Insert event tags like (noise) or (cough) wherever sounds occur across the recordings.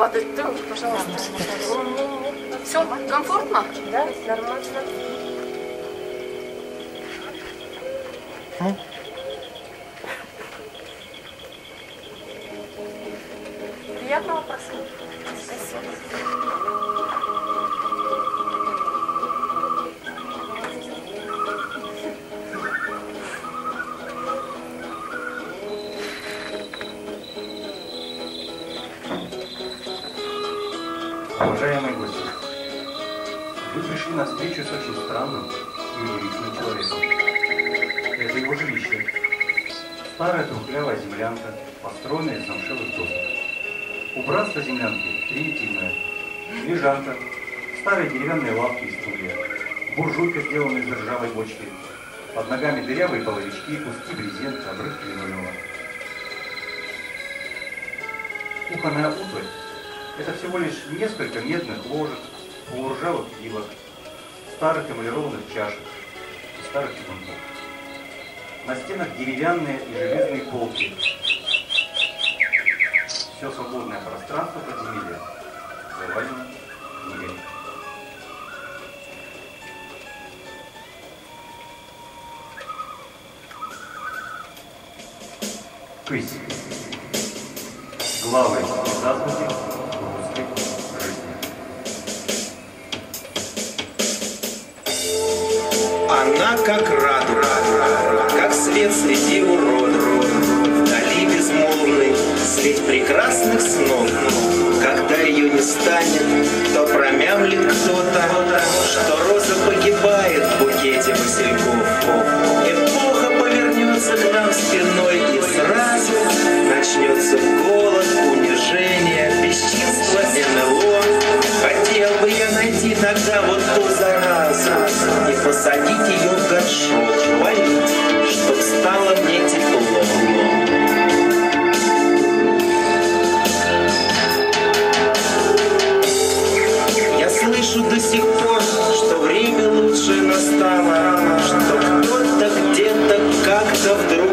падать? Да, пожалуйста. Все комфортно? Да, нормально. Убранство землянки примитивное. Лежанка, старые деревянные лавки и стулья, буржуйка, сделанная из ржавой бочки, под ногами дырявые половички, куски брезента, обрывки линолеума. Кухонная утварь это всего лишь несколько медных ложек, полуржавых вилок, старых эмалированных чашек и старых чугунков. На стенах деревянные и железные полки. Все свободное пространство подземелья завалено станет, то промямлит кто-то, Что роза погибает в букете васильков. Эпоха повернется к нам спиной и сразу Начнется голод, унижение, бесчинство НЛО. Хотел бы я найти тогда вот ту заразу И посадить ее в горшок, полить, чтоб стало мне тепло. Как-то вдруг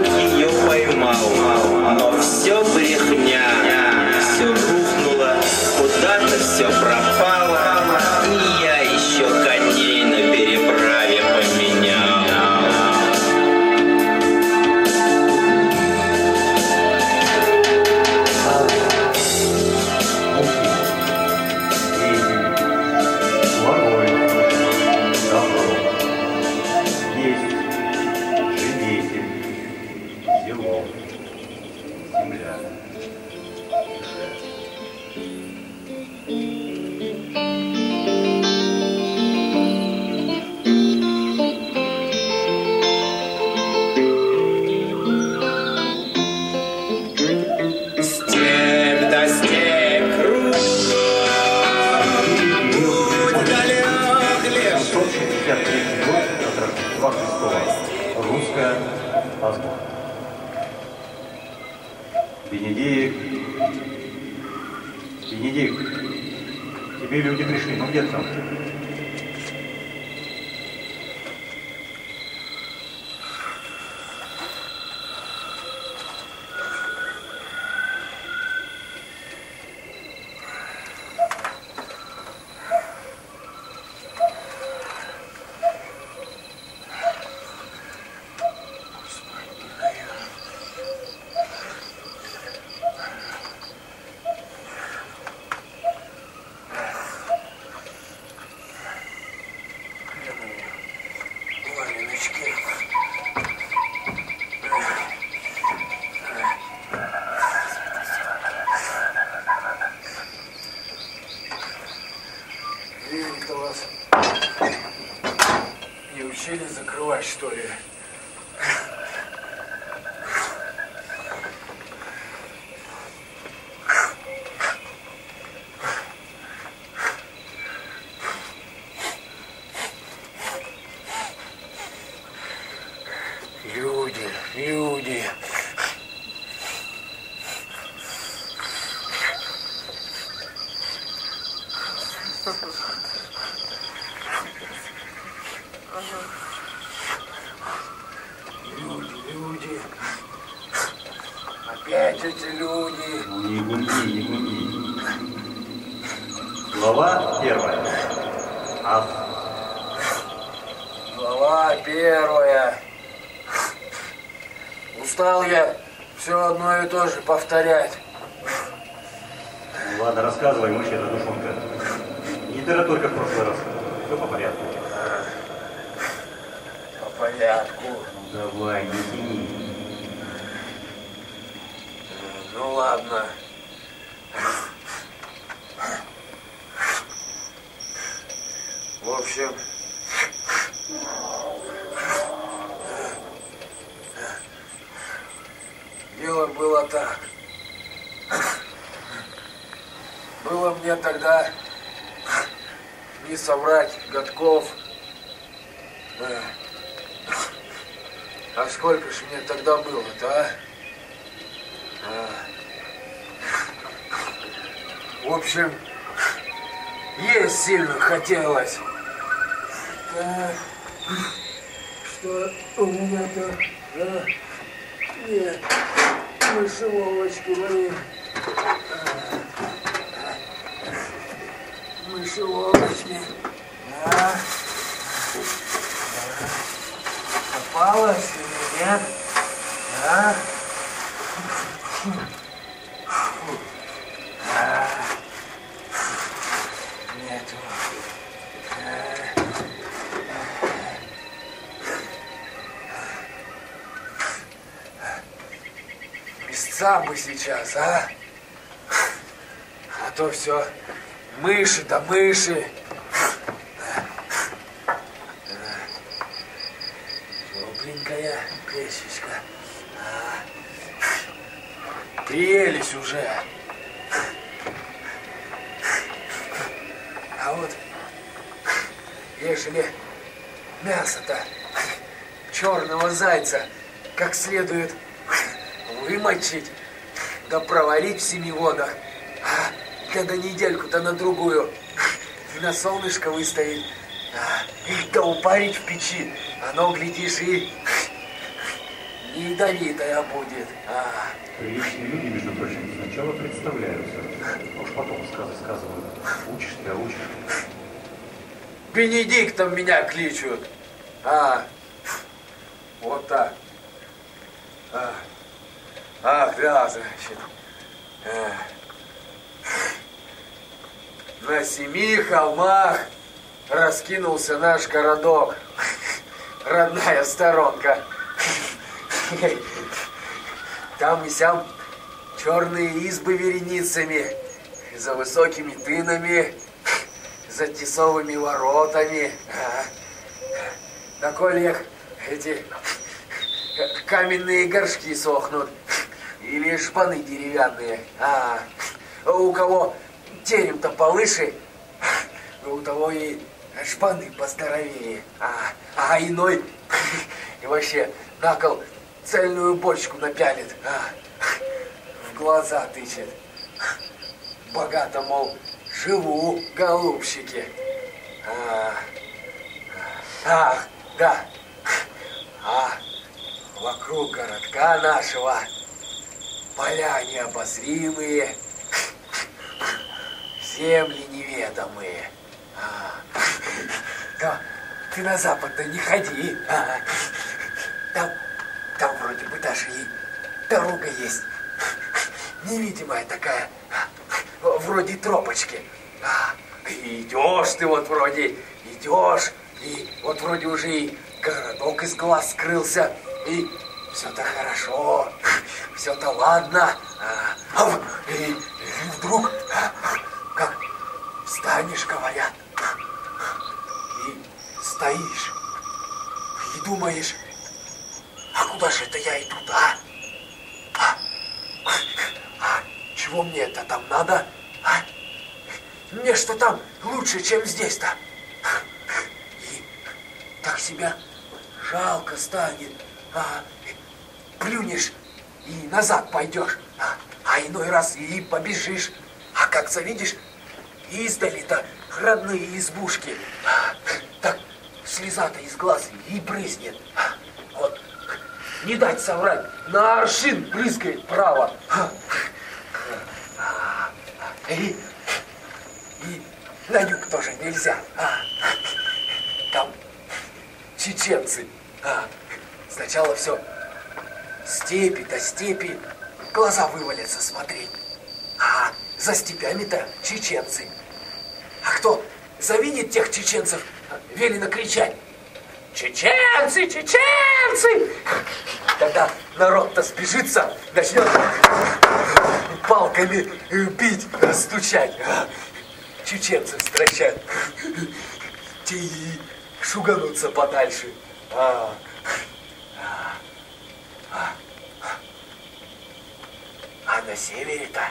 Устал я все одно и то же повторять. Ну, ладно, рассказывай, мужчина, душонка. Не тараторь, как в прошлый раз. Все по порядку. По порядку. Давай, не тяни. Ну ладно. В общем, дело было так. Было мне тогда, не соврать, годков. А сколько ж мне тогда было-то, а? А. В общем, есть сильно хотелось. Так, что у меня-то, а? Нет, мышеловочки мои. Мышеловочки. А? Попалась или нет? А? Нету. Места бы сейчас, а? А то все мыши да мыши. Кругленькая песечка. Прелесть уже. А вот, ежели мясо-то черного зайца как следует вымочить, да проварить в семи водах, а, да на недельку-то на другую, и на солнышко выставить, а, и да упарить в печи, оно, глядишь, и не ядовитая будет. А. Приличные люди, между прочим, сначала представляются, а уж потом сказы сказывают. Учишь а учишь. Бенедиктом меня кличут. А, вот так. А. Ах, да, значит. На семи холмах раскинулся наш городок. Родная сторонка. Там и сям черные избы вереницами, за высокими тынами, за тесовыми воротами. На кольях эти каменные горшки сохнут. Или шпаны деревянные. А, у кого терем-то повыше, у того и шпаны поздоровее. А, а иной и вообще на кол цельную бочку напялит. А, в глаза тычет. Богато, мол, живу, голубчики. А, ах, да. А вокруг городка нашего поля необозримые, земли неведомые. А, да, ты на запад-то не ходи. А, там, там вроде бы даже и дорога есть. Невидимая такая, вроде тропочки. А, и идешь ты вот вроде, идешь, и вот вроде уже и городок из глаз скрылся, и все-то хорошо, все-то ладно. А, а, и, и вдруг, как встанешь, говорят, и стоишь, и думаешь, а куда же это я иду, да? А, а чего мне это там надо? А? Мне что там лучше, чем здесь-то? И так себя жалко станет. А, плюнешь и назад пойдешь. А, а иной раз и побежишь. А как завидишь, издали-то родные избушки. А, так слеза-то из глаз и брызнет. А, вот не дать соврать, на аршин брызгает право. И, и на юг тоже нельзя. А, там чеченцы. А, сначала все степи до степи, глаза вывалятся смотреть. А за степями-то чеченцы. А кто завидит тех чеченцев, велено кричать. Чеченцы, чеченцы! Тогда народ-то сбежится, начнет палками бить, стучать. Чеченцев стращать. Те и шуганутся подальше. А, а, а на севере-то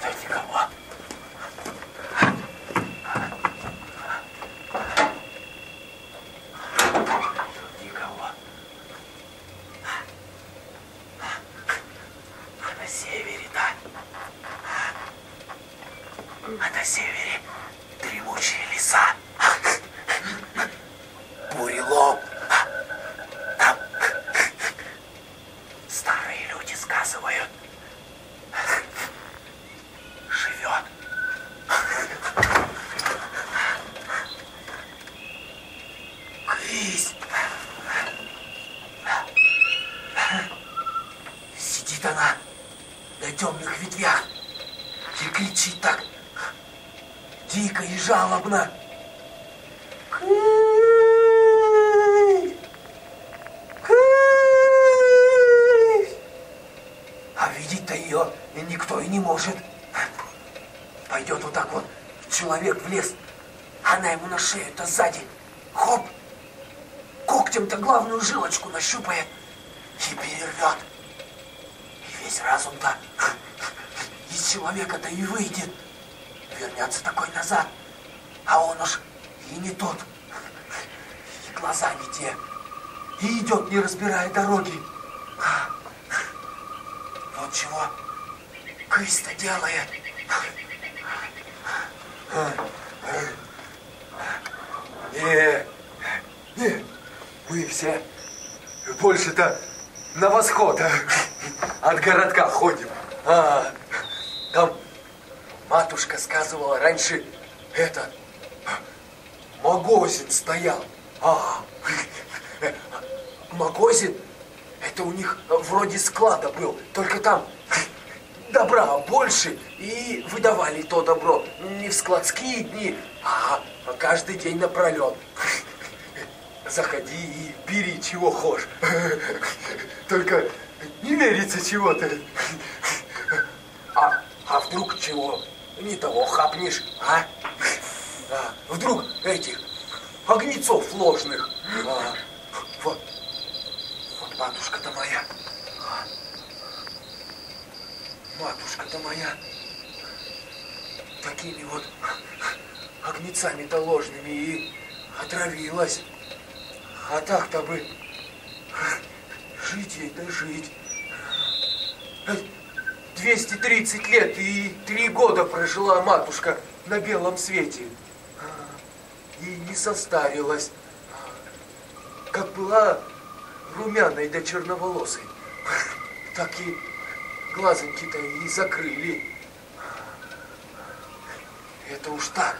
да никого. Никого. А на севере, да? А на севере дремучие леса. Бурелом. Там старые люди сказывают. Живет. Крись. Сидит она на темных ветвях и кричит так дико и жалобно. Крись! Крись! А видеть-то ее никто и не может. Пойдет вот так вот человек в лес, она ему на шею-то сзади. Хоп! Когтем-то главную жилочку нащупает и перервет. И весь разум-то из человека-то и выйдет. Вернется такой назад. А он уж и не тот. И глаза не те. И идет, не разбирая дороги. Вот чего крыс-то делает. Не, не, мы все больше-то на восход от городка ходим. А, там матушка сказывала, раньше этот Магозин стоял. А, Магозин, это у них вроде склада был, только там добра больше, и выдавали то добро не в складские дни, а каждый день напролет. Заходи и бери чего хочешь. (laughs) Только не верится чего-то. А, а вдруг чего? Не того хапнешь, а? а вдруг этих огнецов ложных. А, вот, вот матушка-то моя. Матушка-то моя. Такими вот огнецами-то ложными и отравилась. А так-то бы жить ей да жить. 230 лет и три года прожила матушка на белом свете. И не состарилась. Как была румяной да черноволосой, так и глазоньки-то и закрыли. Это уж так.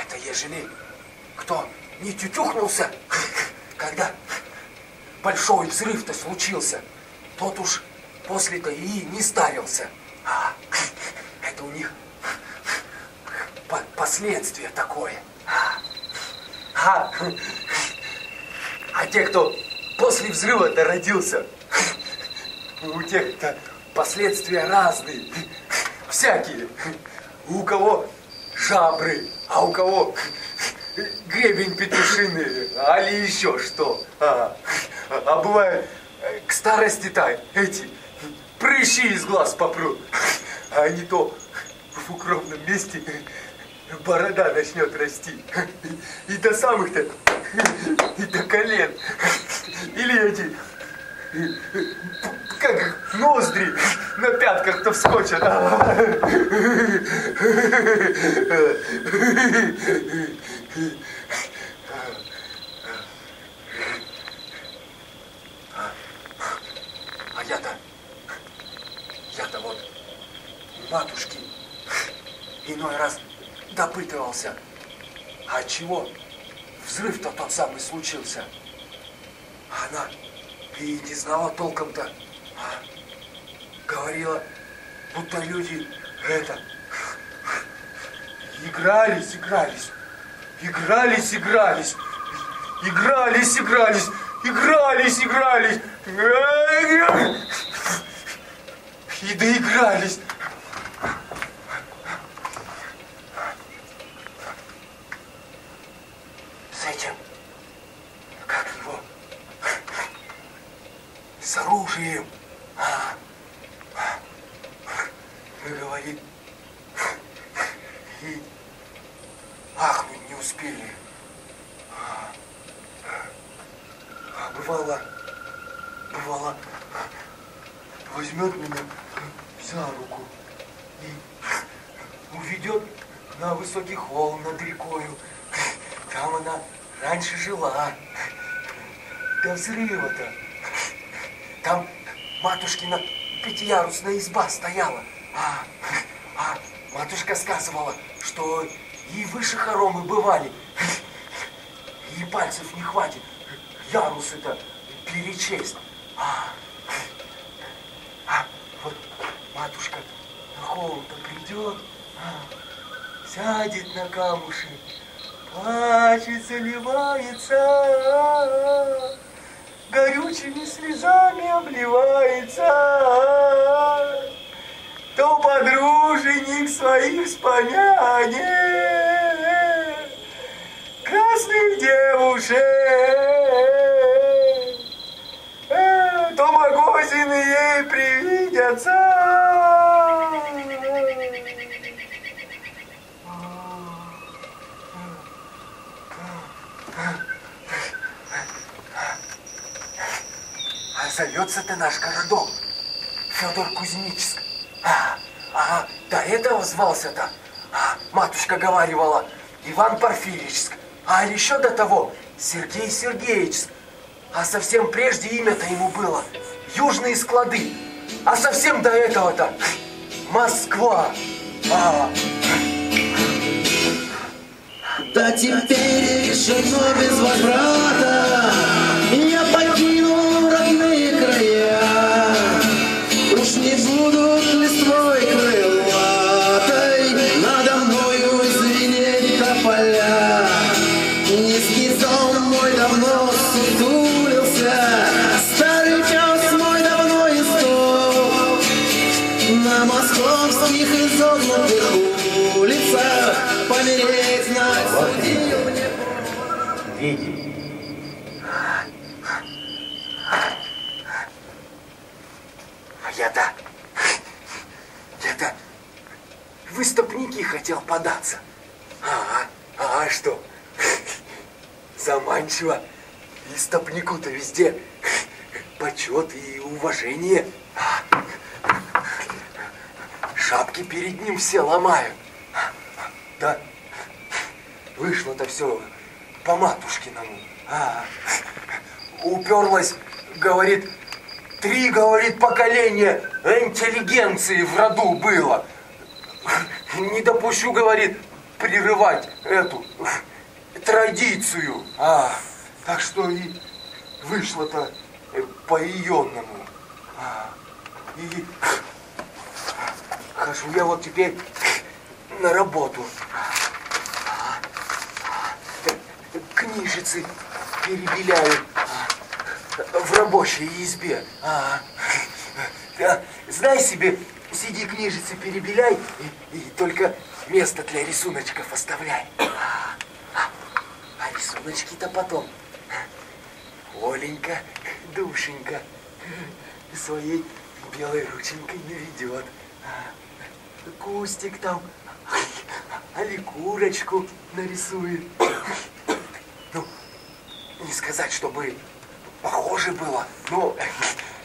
Это ежели кто не тютюхнулся, (laughs) когда большой взрыв-то случился, тот уж после-то и не старился. А, (laughs) это у них (laughs) по последствие такое. А, а те, кто после взрыва-то родился, у тех-то последствия разные, всякие. У кого жабры, а у кого гребень петушиный, али еще что. А, а бывает, к старости-то эти прыщи из глаз попрут, а не то в укромном месте борода начнет расти. И до самых-то, и до колен. Или эти, как ноздри на пятках-то вскочит. А я-то, я-то вот матушки иной раз допытывался, а чего взрыв-то тот самый случился? Она и не знала толком-то, а говорила, будто люди это игрались, игрались, игрались, игрались, игрались, игрались, игрались, игрались, и доигрались. С этим, как его, с оружием, а, говорит, и ахнуть не успели. А, а бывало, бывало, возьмет меня за руку и уведет на высокий холм над рекою. Там она раньше жила. До взрыва-то. Там матушкина пятиярусная изба стояла. А, а матушка сказывала, что и выше хоромы бывали. И пальцев не хватит ярусы-то перечесть. А, а вот матушка на холм-то придет, а, сядет на камушек, плачет, заливается, горючими слезами обливается. То подруженик своих вспомянет, красных девушек, э, магазины ей привидятся. А зовется-то наш городок Федор Кузнечск. А, ага, до этого звался-то, а, матушка говаривала, Иван Порфирьевичск. А еще до того Сергей Сергеевичск. А совсем прежде имя-то ему было Южные склады. А совсем до этого-то Москва. А, Да теперь решено без возврата хотел податься. А, а, а что? Заманчиво. Истопнику-то везде почет и уважение. Шапки перед ним все ломают. Да вышло-то все по матушкиному. А, уперлась, говорит, три, говорит, поколения интеллигенции в роду было. Не допущу, говорит, прерывать эту традицию. А, так что и вышло-то по-иенному. А, и хожу я вот теперь на работу. Книжицы перебеляю в рабочей избе. А, знай себе, сиди книжицы перебеляй и, и только место для рисуночков оставляй. А, рисуночки-то потом. Оленька, душенька, своей белой рученькой наведет. А, Кустик там, али курочку нарисует. Ну, не сказать, чтобы похоже было, но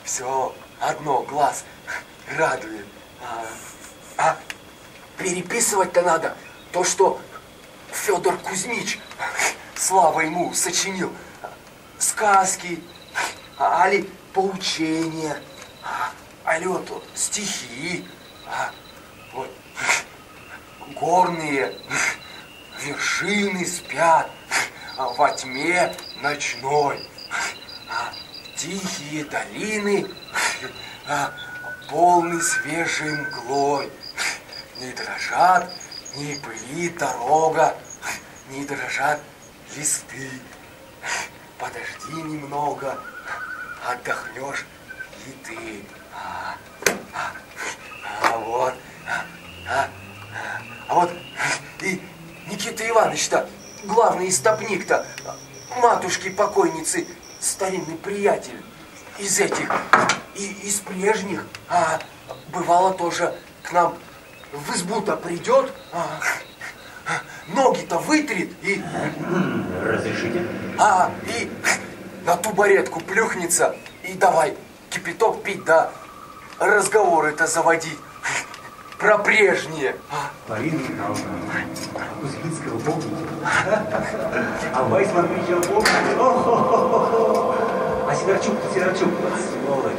все одно, глаз радует. А, а переписывать-то надо то, что Федор Кузьмич, слава ему, сочинил. Сказки, а, али поучения, а, али вот стихи, вот, горные вершины спят во тьме ночной, тихие долины полны свежей мглой, не дрожат, не пылит дорога, не дрожат листы. Подожди немного, отдохнешь и ты. А, а, а вот, а, а, а вот и Никита Иванович-то, главный истопник-то, матушки покойницы, старинный приятель из этих, и из прежних, а бывало тоже к нам в избу-то придет, а, ноги-то вытрет и... Разрешите? А, и на тубаретку плюхнется, и давай кипяток пить, да разговоры-то заводить про прежние. А, Полина Михайловна, Кузьминского помните? А Вайсман приезжал, помните? А Сидорчук-то Сидорчук, сволочь.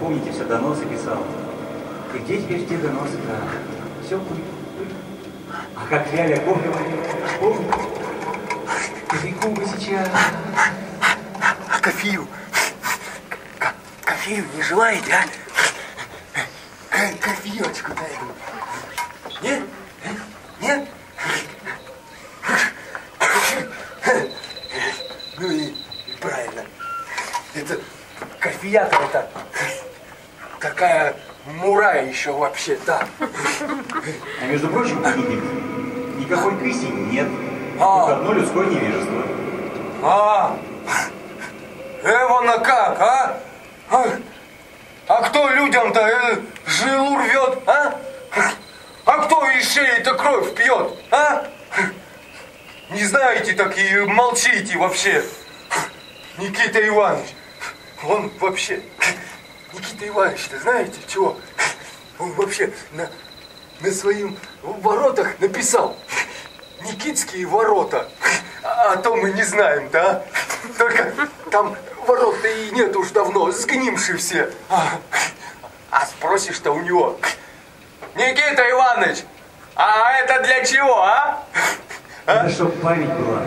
Помните, все доносы писал. И где теперь те доносы-то? Все пыль. А как Ляля варила, помните? Кофейку бы сейчас. а кофею? Ко- кофею не желаете, а? Ко- Кофеечку дай. Нет? Нет? Ну и, и правильно. Это кофеята это такая мура еще вообще, да. А между прочим, Никит, никакой крыси нет. А. Только одно людское невежество. А, Эвана как, а? А, а кто людям-то э, жилу рвет, а? А кто из шеи-то кровь пьет, а? Не знаете, так и молчите вообще. Никита Иванович, он вообще... Никита Иванович-то знаете чего? Он вообще на, на своим воротах написал Никитские ворота. А, а то мы не знаем, да? Только там ворот-то и нет уж давно, сгнившие все. А, а спросишь-то у него, Никита Иванович, а это для чего, а? Это чтоб память была.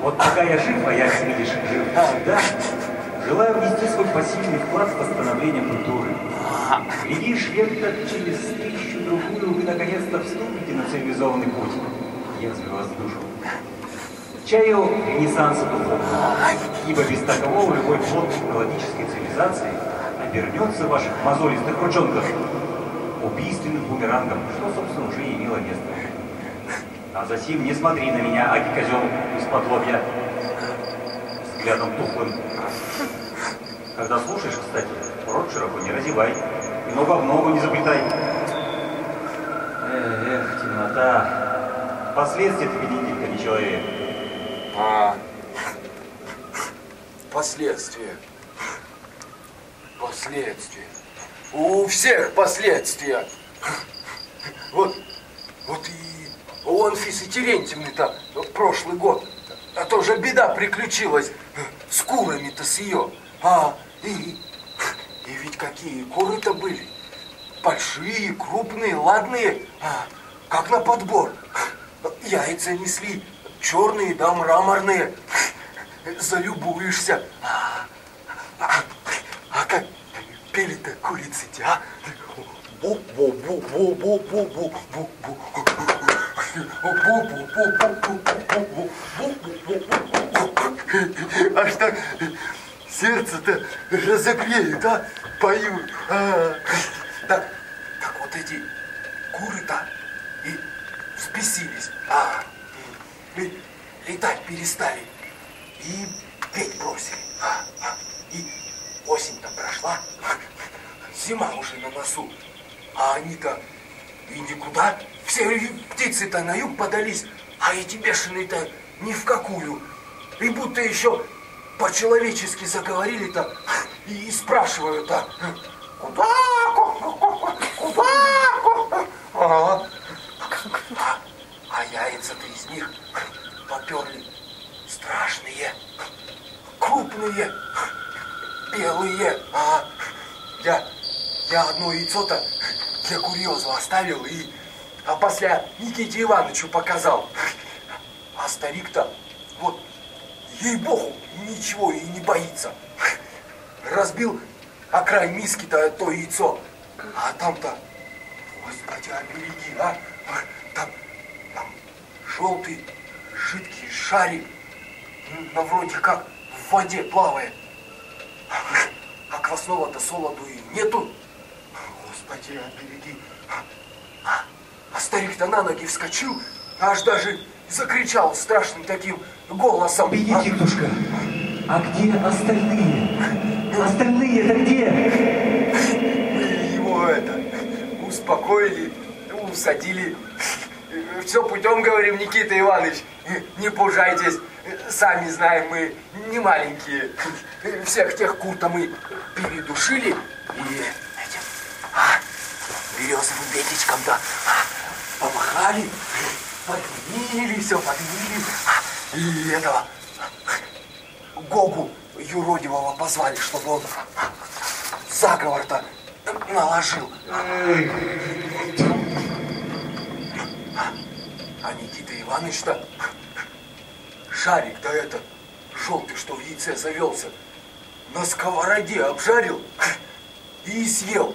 Вот пока я жив, а я, видишь, жив всегда, желаю внести свой посильный вклад в восстановление культуры. Глядишь, лет через тысячу-другую вы наконец-то вступите на цивилизованный путь. Я вас душу. Чаю ренессанса духовного, ибо без такового любой плод экологической цивилизации обернется в ваших мозолистых ручонках убийственным бумерангом, что, собственно, уже имело место. А засим не смотри на меня, аки козел из-под лобья, взглядом тухлым. Когда слушаешь, кстати, рот широко не разевай, и ногу в ногу не заплетай. Эх, эх, темнота. Последствия ты, Бенедикт, не человек. А, последствия. Последствия. У всех последствия. Вот, вот и у Анфисы Терентьевны-то прошлый год. А то же беда приключилась с курами-то с ее. А, и, и ведь какие куры-то были. Большие, крупные, ладные, а, как на подбор. Яйца несли, черные да мраморные. Залюбуешься. А, а, а как пели-то курицы-те, а? Аж так сердце-то разогреет, а? Поют. А. Так, так вот эти куры-то и взбесились. А, и летать перестали. И петь бросили. А, а, и осень-то прошла. Зима уже на носу. А они-то и никуда. Все птицы-то на юг подались, а эти бешеные-то ни в какую. И будто еще по-человечески заговорили-то и спрашивают-то, а, Кубаку, кубаку. ага. А яйца-то из них поперли страшные, крупные, белые. А я, я одно яйцо-то для курьеза оставил и а после Никите Ивановичу показал. А старик-то вот ей-богу, ничего и не боится. Разбил о край миски-то то яйцо, а там-то, господи, обереги, а, там, там желтый жидкий шарик, ну, вроде как в воде плавает. А квасного-то солоду и нету. Господи, обереги. А, а старик-то на ноги вскочил, аж даже закричал страшным таким голосом. Бенедиктушка, а где остальные? Остальные-то где? Мы его это успокоили, усадили. Все путем, говорим, Никита Иванович, не пужайтесь. Сами знаем, мы не маленькие. Всех тех кур-то мы передушили и этим а, березовым веточком-то а, помахали, подвинили, все подвинили. А, и этого Гогу юродивого позвали, чтобы он заговор-то наложил. А Никита Иванович-то шарик-то этот желтый, что в яйце завелся, на сковороде обжарил и съел.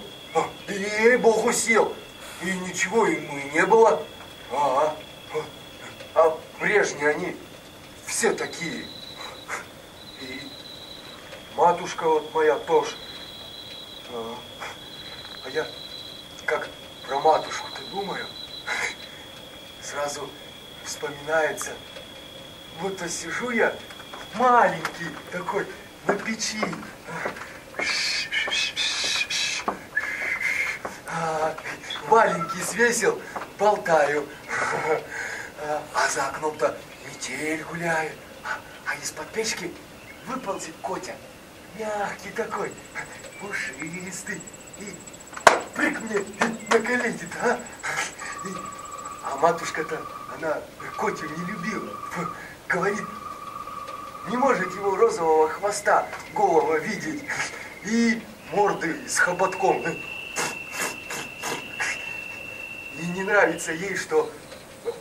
И, ей-богу, съел. И ничего ему и не было. А, а прежние они все такие. И матушка вот моя тоже. А, а я как про матушку-то думаю, сразу вспоминается, будто сижу я маленький такой на печи. А, Маленький свесил, болтаю. А за окном-то метель гуляет. А из-под печки выползет Котя. Мягкий такой, пушистый. И прыг мне на колени-то, а? А матушка-то, она Котю не любила. Говорит, не может его розового хвоста голого видеть. И морды с хоботком. И не нравится ей, что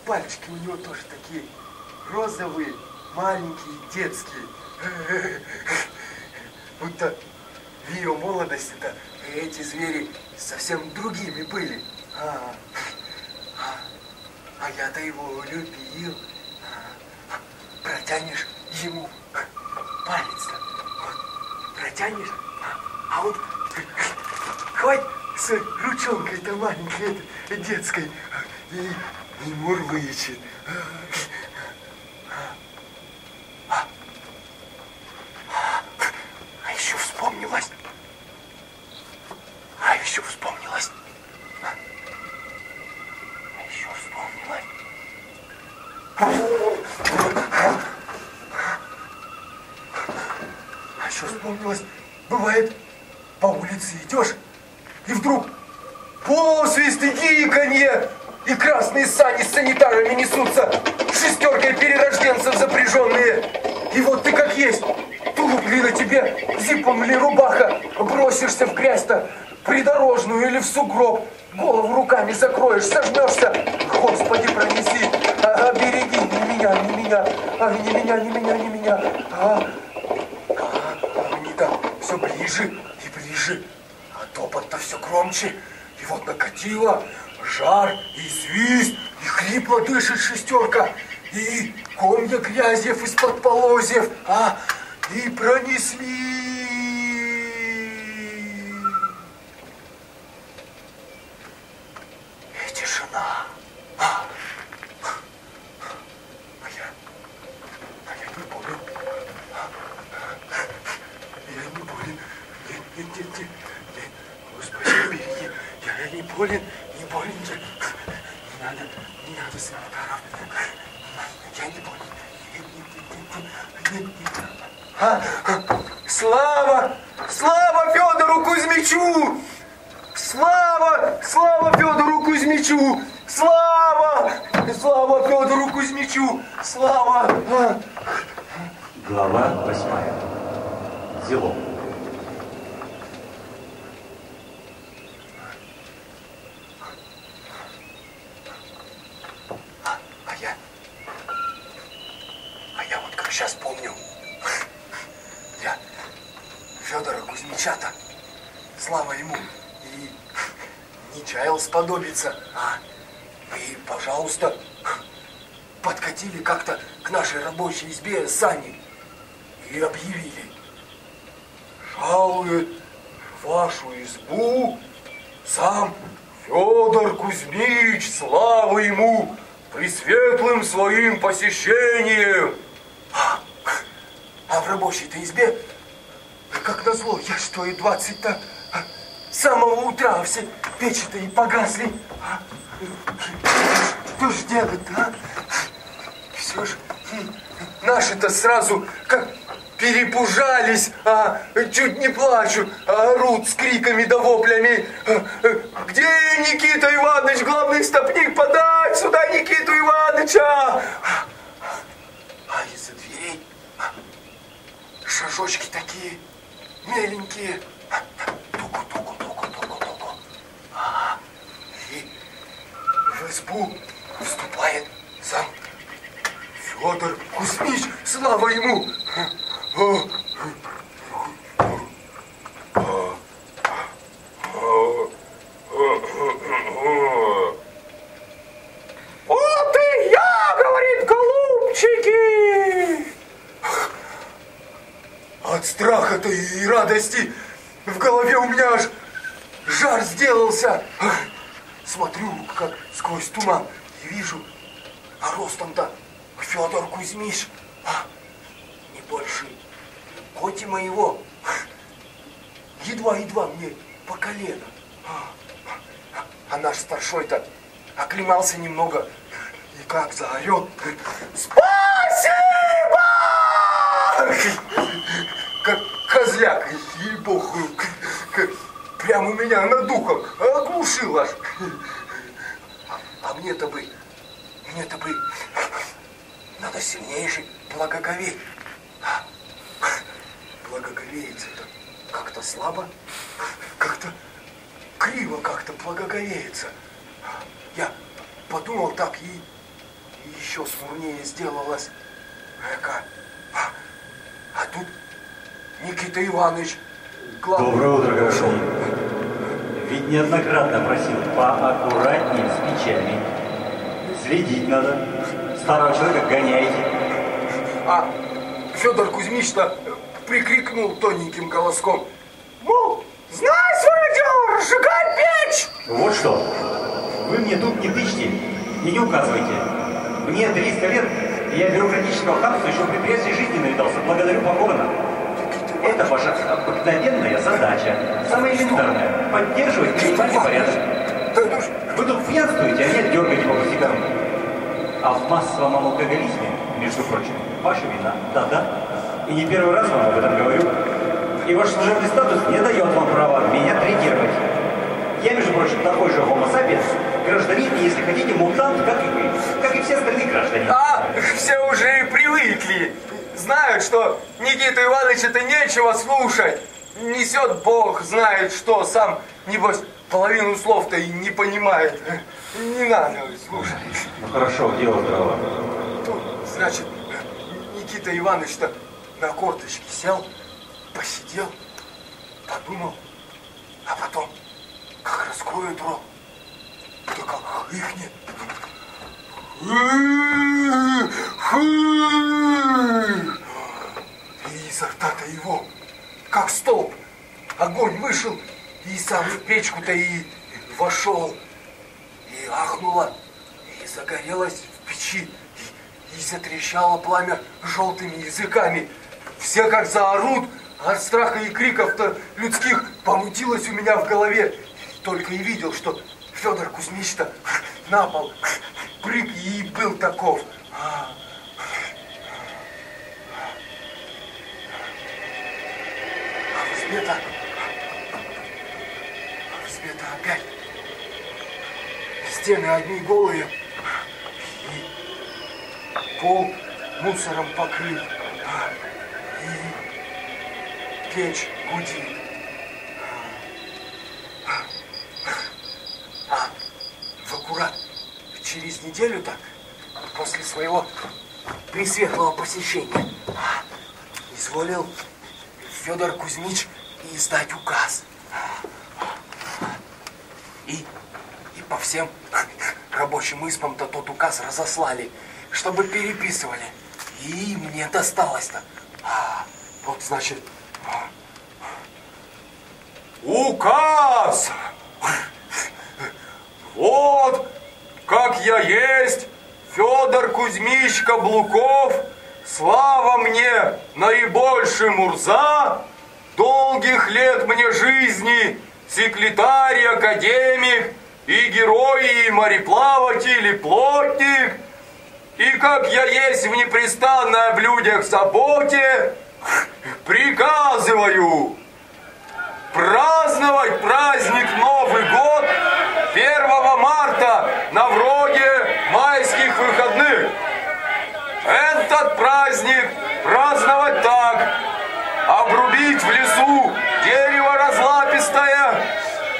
пальчики у него тоже такие розовые, маленькие, детские. (laughs) Будто в ее молодости-то эти звери совсем другими были. А, а, а я-то его любил. А, Протянешь ему палец-то, вот, протянешь, а, а вот (laughs) хватит с ручонкой-то маленькой, детской, и, и мурлычет. А еще вспомнилось. А еще вспомнилось. А еще вспомнилось. Бывает, по улице идешь, и вдруг посвист и гиканье, и красные сани с санитарами несутся, шестеркой перерожденцев запряженные. И вот ты как есть, тулуп ли на тебе, зипом ли рубаха, бросишься в грязь-то, придорожную или в сугроб, голову руками закроешь, сожмешься. Господи, пронеси, а, береги, не меня, не меня, а, не меня, не меня, не меня. А, а они-то все ближе и ближе, а топот-то все громче. И вот накатило жар и свист, и хрипло дышит шестерка, и комья грязев из-под полозьев, а, и пронесли. И тишина. А, а я, а я не болен. Я не болен. Нет, нет, нет, нет. нет. Господи, береги. Я, я не болен, не болен. Я... Не надо, не надо санитаров. Я не болен. Нет, нет, нет, нет, нет, нет. А, а, слава! Слава Федору Кузьмичу! Слава! Слава Федору Кузьмичу! Слава! Слава Федору Кузьмичу! Слава! А. Глава восьмая. Зело. волчата. Слава ему. И не чаял сподобиться. А, и, пожалуйста, подкатили как-то к нашей рабочей избе сани и объявили. Жалует вашу избу сам Федор Кузьмич, слава ему, пресветлым своим посещением. А, а в рабочей-то избе, как назло, я что и двадцать-то с самого утра все печи-то и погасли. А? Что ж делать-то, а? Все ж наши-то сразу как перепужались, а, чуть не плачут, а орут с криками да воплями. Где Никита Иванович, главный стопник, подать сюда Никиту Ивановича! А из-за дверей шажочки такие меленькие. Туку-туку, туку-туку-туку. И в избу вступает сам Федор Кузьмич, слава ему! От страха-то и радости в голове у меня аж жар сделался. Смотрю, как сквозь туман, и вижу, а ростом-то Федор Кузьмич, а, не больше коти моего. Едва-едва мне по колено. А наш старшой-то оклемался немного и как заорет. Спасибо! Как козляк, ей-богу, прямо у меня над духом оглушил аж. А мне-то бы, мне-то бы надо сильнее же благоговеть. Благоговеется-то как-то слабо, как-то криво как-то благоговеется. Я подумал так и, и еще смурнее сделалось. Эка. А, а тут Никита Иванович главный Доброе утро, гражданин. Ведь неоднократно просил поаккуратнее с печами. Следить надо. Старого человека гоняете. А Федор Кузьмич-то прикрикнул тоненьким голоском. Мол, знай свое дело, разжигай печь! Вот что. Вы мне тут не тычьте и не указывайте. Мне 300 лет, и я бюрократического хамства еще при прежней жизни навидался. Благодарю покорно. Это ваша обыкновенная задача. Самая элементарная. Поддерживать минимальный порядок. Ну Вы тут пьянствуете, а нет, дергаете по пустякам. А в массовом алкоголизме, между прочим, ваша вина. Да-да. И не первый раз вам об этом говорю. И ваш служебный статус не дает вам права меня третировать. Я, между прочим, такой же homo sapiens, гражданин, и, если хотите, мутант, как и вы. Как и все остальные граждане. А, все уже привыкли. Знают, что Никита Иванович это нечего слушать. Несет Бог, знает что, сам, небось, половину слов-то и не понимает. Не надо слушать. Ну хорошо, дело здраво. Тут, значит, Никита Иванович-то на корточке сел, посидел, подумал, а потом, как раскроет рот, да как хыхнет. И изо рта-то его, как столб, огонь вышел, и сам в печку-то и вошел. И ахнуло, и загорелось в печи, и, и затрещало пламя желтыми языками. Все как заорут, от страха и криков-то людских помутилось у меня в голове. Только и видел, что Федор Кузьмич-то (laughs) на пол (laughs) прыг и был таков. А, а избе-то, а избе-то опять стены одни голые, и пол мусором покрыт, печь гудит. А в аккурат через неделю так, после своего пресветлого посещения, а, изволил Федор Кузьмич издать указ. И, и по всем рабочим избам-то тот указ разослали, чтобы переписывали. И мне досталось-то. А, вот, значит, а, указ! Вот, как я есть, Федор Кузьмич Каблуков, слава мне, наибольший Мурза, долгих лет мне жизни, секретарь, академик, и герой, и мореплаватель, и плотник, и как я есть в непрестанно в людях заботе, приказываю праздновать праздник Новый год 1 марта на вроде майских выходных. Этот праздник праздновать так. Обрубить в лесу дерево разлапистое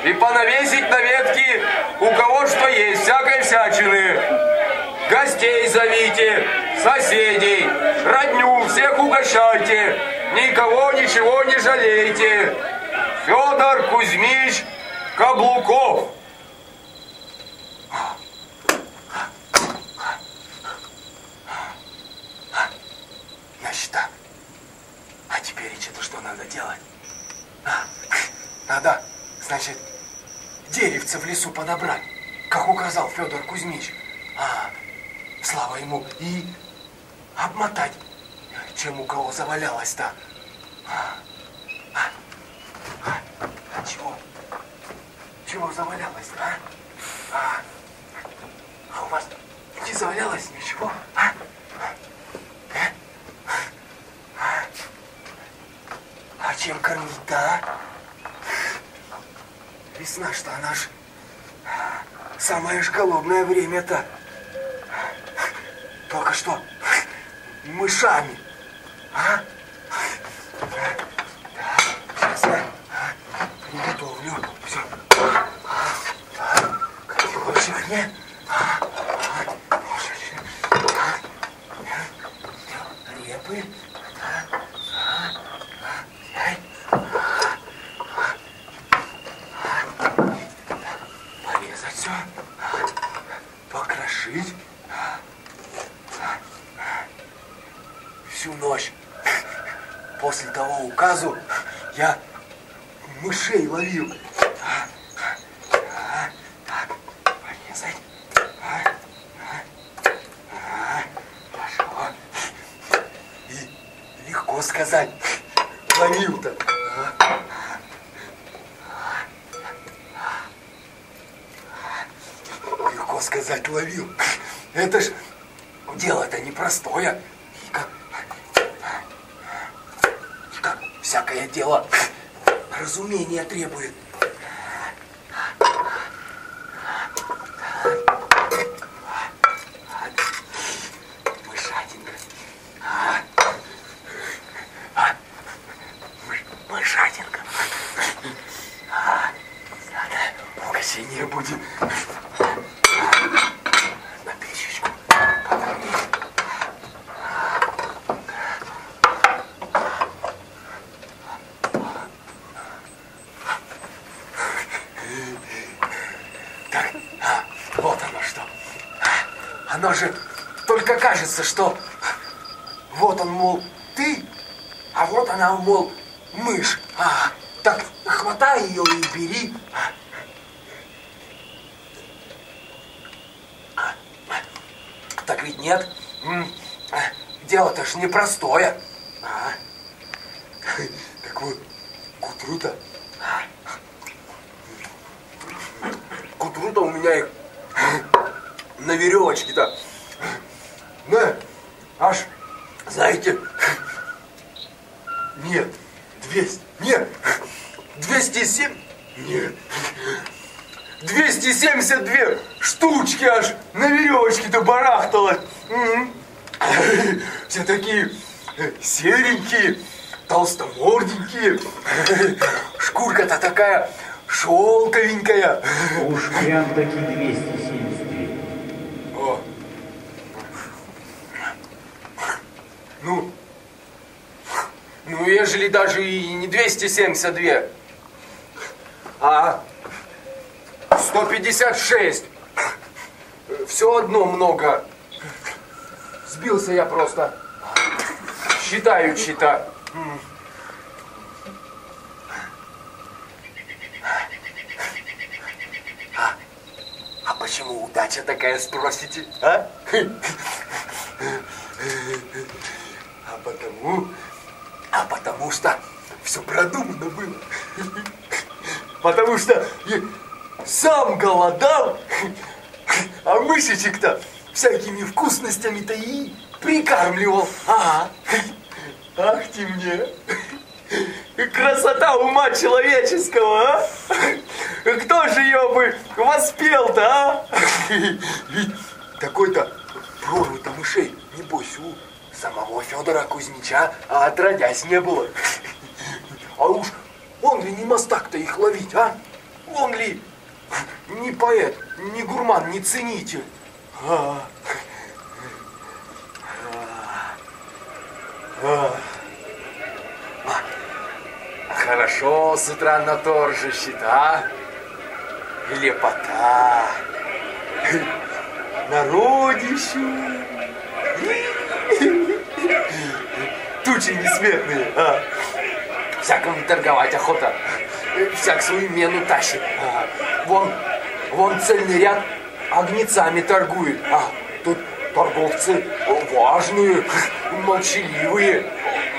и понавесить на ветки у кого что есть, всякой всячины. Гостей зовите, соседей, родню, всех угощайте, никого ничего не жалейте. Федор Кузьмич Каблуков. Значит так. А теперь что-то что надо делать? Надо, значит, деревце в лесу подобрать, как указал Федор Кузьмич. А, слава ему, и обмотать, чем у кого завалялось-то. А, а, а, а чего? Чего завалялось-то, а? а? А у вас не завалялось ничего, а? Э? А? А чем кормить-то, а? Весна что, она ж самое ж голодное время-то. Только что мышами. А? Так, сейчас я приготовлю. Все. Котелочек нет. Репы. Ночь после того указу я мышей ловил. Сказать, ловил-то. Легко сказать, ловил. Это ж дело-то непростое. И как, и как всякое дело разумение требует. Мышатинка. А? А? Мы- Мышатинка. А? Надо угощение будет. На печечку. Так, а, вот оно что. Оно же только кажется, что вот он, мол, ты, а вот она, мол, мышь. А, так хватай ее и бери. Так ведь нет. Дело-то ж непростое. А? Так вот, к утру-то к утру-то у меня их на веревочке-то. На, аж, знаете, нет, 200, нет, 207, нет, 272 штучки аж на веревочке-то барахтало. Все такие серенькие, толстоморденькие. Шкурка-то такая шелковенькая. Уж прям таки 272. О. Ежели даже и не 272, а 156. Все одно много. Сбился я просто. Считаючи-то. А, а почему удача такая, спросите? А? (laughs) А потому, потому что все продумано было. Потому что сам голодал, а мышечек-то всякими вкусностями-то и прикармливал. Ага. Ах ты мне. Красота ума человеческого, а? Кто же ее бы воспел-то, а? Такой-то прорву-то мышей, небось, у самого Федора Кузьмича а отродясь не было. А уж он ли не мастак-то их ловить, а? Он ли не поэт, не гурман, не ценитель? А. А. Хорошо с утра на торжище, да? Лепота. Народищу. Тучи несметные, а? Всякому торговать охота. Всяк свою мену тащит. А, вон, вон цельный ряд огнецами торгует. А, тут торговцы важные, молчаливые,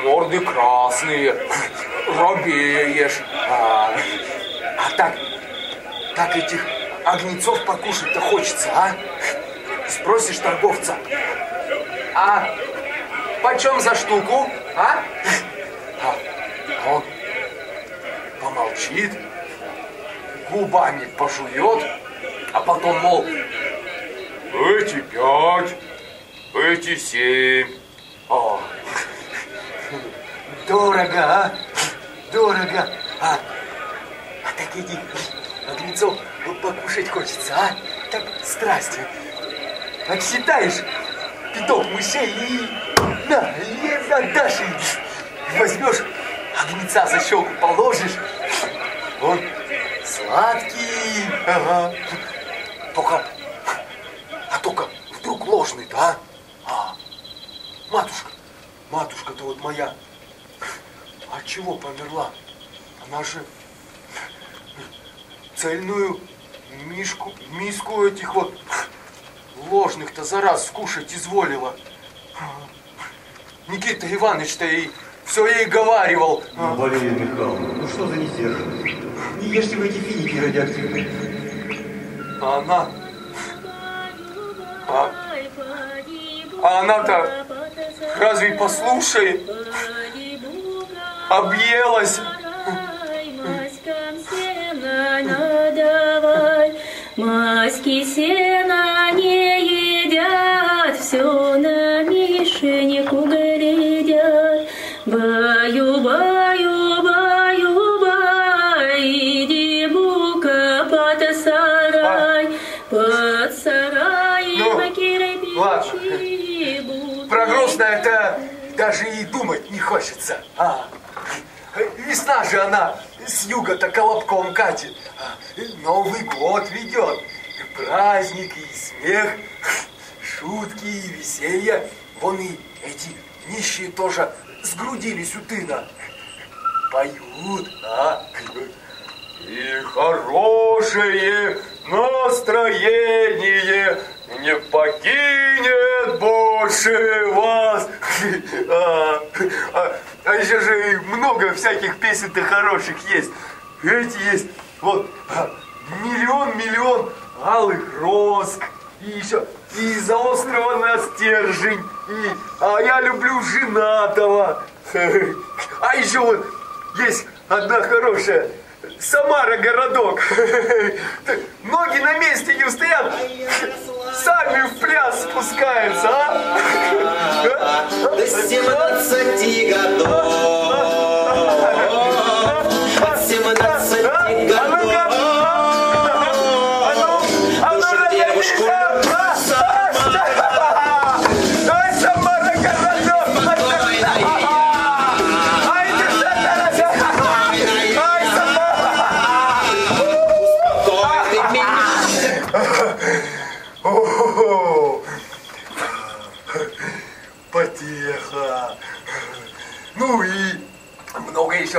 морды красные, робеешь. А, а так, так этих огнецов покушать-то хочется, а? Спросишь торговца, а почем за штуку, а? А, а он помолчит, губами пожует, а потом, мол, эти пять, эти семь. О, дорого, а? Дорого. А, а так этих огнецов покушать хочется, а? Так страстью. Так считаешь, пяток мышей и на, и отдашь им. Возьмешь, огнеца за щеку положишь, он сладкий, ага. Только, а только вдруг ложный-то, а? а? Матушка, матушка-то вот моя, от чего померла? Она же цельную мишку, миску этих вот ложных-то за раз скушать изволила. Никита Иванович-то ей все ей говаривал. Ну, Валерия Михайловна, ну что за несдержанность? Не ешьте вы эти финики радиоактивные. А она... А, а она-то разве послушает? Объелась. Маски сена не едят, все на хочется. А, весна же она с юга-то колобком катит. А, Новый год ведет. Праздник и смех, шутки и веселье. Вон и эти нищие тоже сгрудились у тына. Поют, а? И хорошее настроение не покинет больше вас. А, а- а еще же много всяких песен-то хороших есть. Эти есть, вот, а, миллион-миллион алых роз. И еще и из-за острова на стержень. И, а я люблю женатого. (laughs) А еще вот есть одна хорошая Самара городок. Ноги на месте не стоят. Сами в пляс спускаются, а? До 17 годов.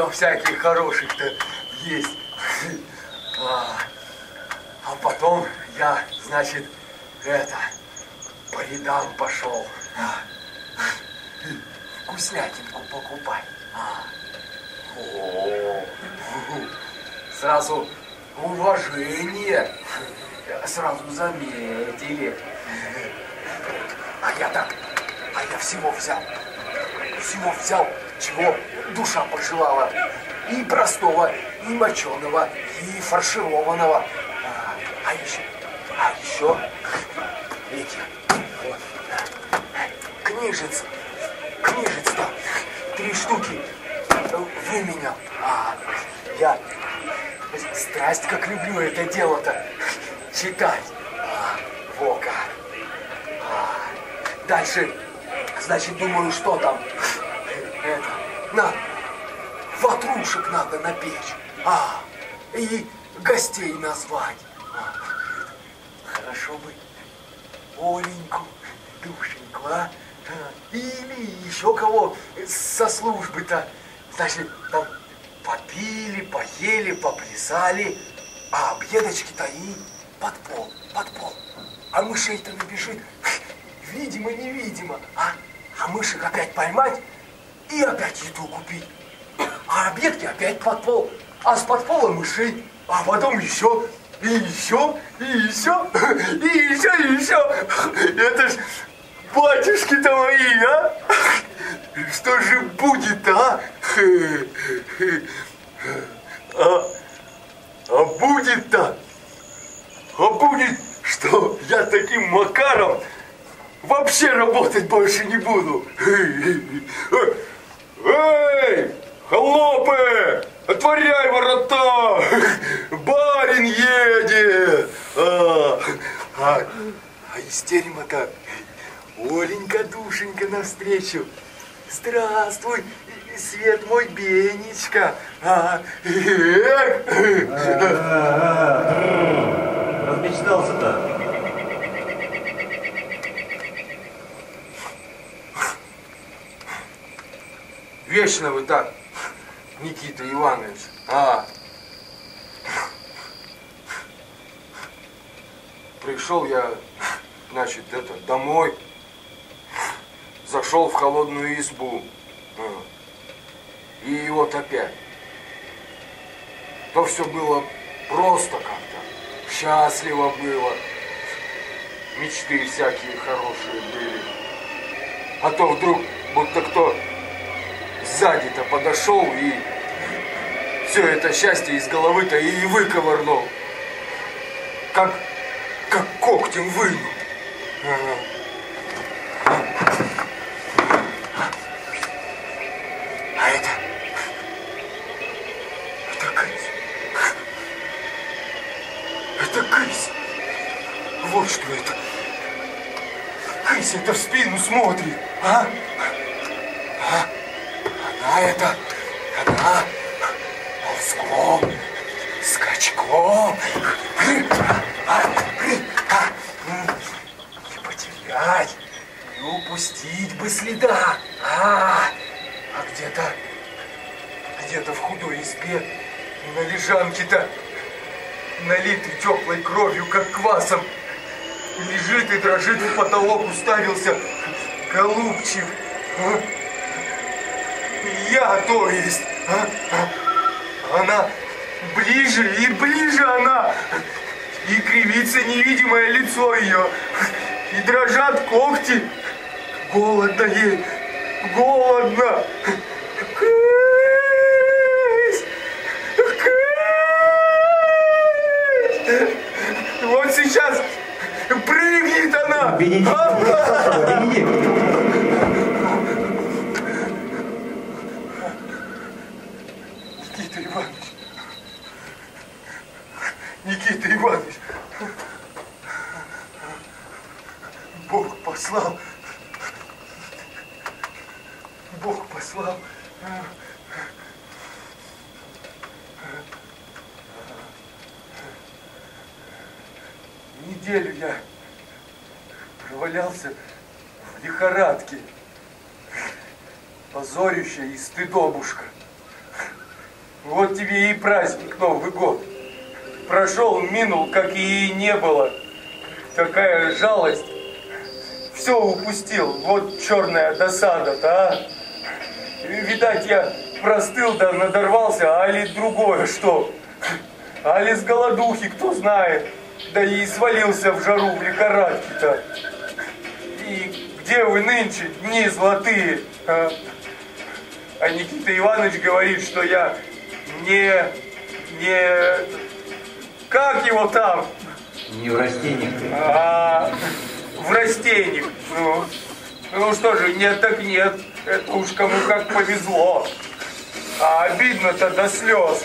Еще всяких хороших-то есть. А, а потом я, значит, это, по рядам пошел. А, вкуснятинку покупать. А, о, сразу уважение сразу заметили. А я так, а я всего взял. Всего взял, чего душа пожелала. И простого, и моченого, и фаршированного. А, а еще, а еще эти, вот, книжец, книжец-то, три штуки выменял. А, я страсть как люблю это дело-то читать. А, во как. А, дальше, значит, думаю, что там? Это, на, ватрушек надо напечь. А, и гостей назвать. А, хорошо бы Оленьку, душеньку, а? Или еще кого со службы-то. Значит, там попили, поели, поплясали, а обедочки-то и под пол, под пол. А мышей-то набежит, видимо-невидимо, а? А мышек опять поймать и опять еду купить. А обедки опять под пол, а с под пола мышей, а потом еще, и еще, и еще, и еще, и еще. Это ж батюшки-то мои, а? Что же будет, а? А, а будет-то, а будет, что я таким макаром вообще работать больше не буду. Эй, холопы, отворяй ворота, барин едет. А, а, а из терема-то Оленька, душенька, навстречу. Здравствуй, свет мой Бенечка. А, эх. Размечтался-то. Вечно вы так, Никита Иванович. А. Пришел я, значит, это, домой. Зашел в холодную избу. А. И вот опять. То все было просто как-то. Счастливо было. Мечты всякие хорошие были. А то вдруг, будто кто сзади-то подошел и все это счастье из головы-то и выковырнул. Как, как когтем вынул. А это... Это крысь. Это крысь. Вот что это. Крысь это в спину смотрит. А? А? Она это... Она... Ползком. Скачком. Не потерять. Не упустить бы следа. А, а где-то... Где-то в худой избе на лежанке-то налитый теплой кровью, как квасом. Лежит и дрожит в потолок, уставился. Голубчик. А? Я, то есть. А? А? Она ближе и ближе она. И кривится невидимое лицо ее. И дрожат когти. Голодно ей. Голодно. Кысь! Кысь! Вот сейчас прыгнет она. Бенедикт, А? Бенедикт. Никита Иванович. Никита Иванович. Бог послал. Бог послал. Неделю я валялся в лихорадке. Позорище и стыдобушка. Вот тебе и праздник Новый год. Прошел, как и не было. Такая жалость. Все упустил. Вот черная досада-то, а. Видать, я простыл, да надорвался, а ли другое что? А ли с голодухи, кто знает. Да и свалился в жару в лихорадке-то. И где вы нынче, дни золотые? А, а Никита Иванович говорит, что я не... не... Как его там? Не в растениях. А, в растениях. Ну, ну что же, нет так нет. Это уж кому как повезло. А обидно-то до слез.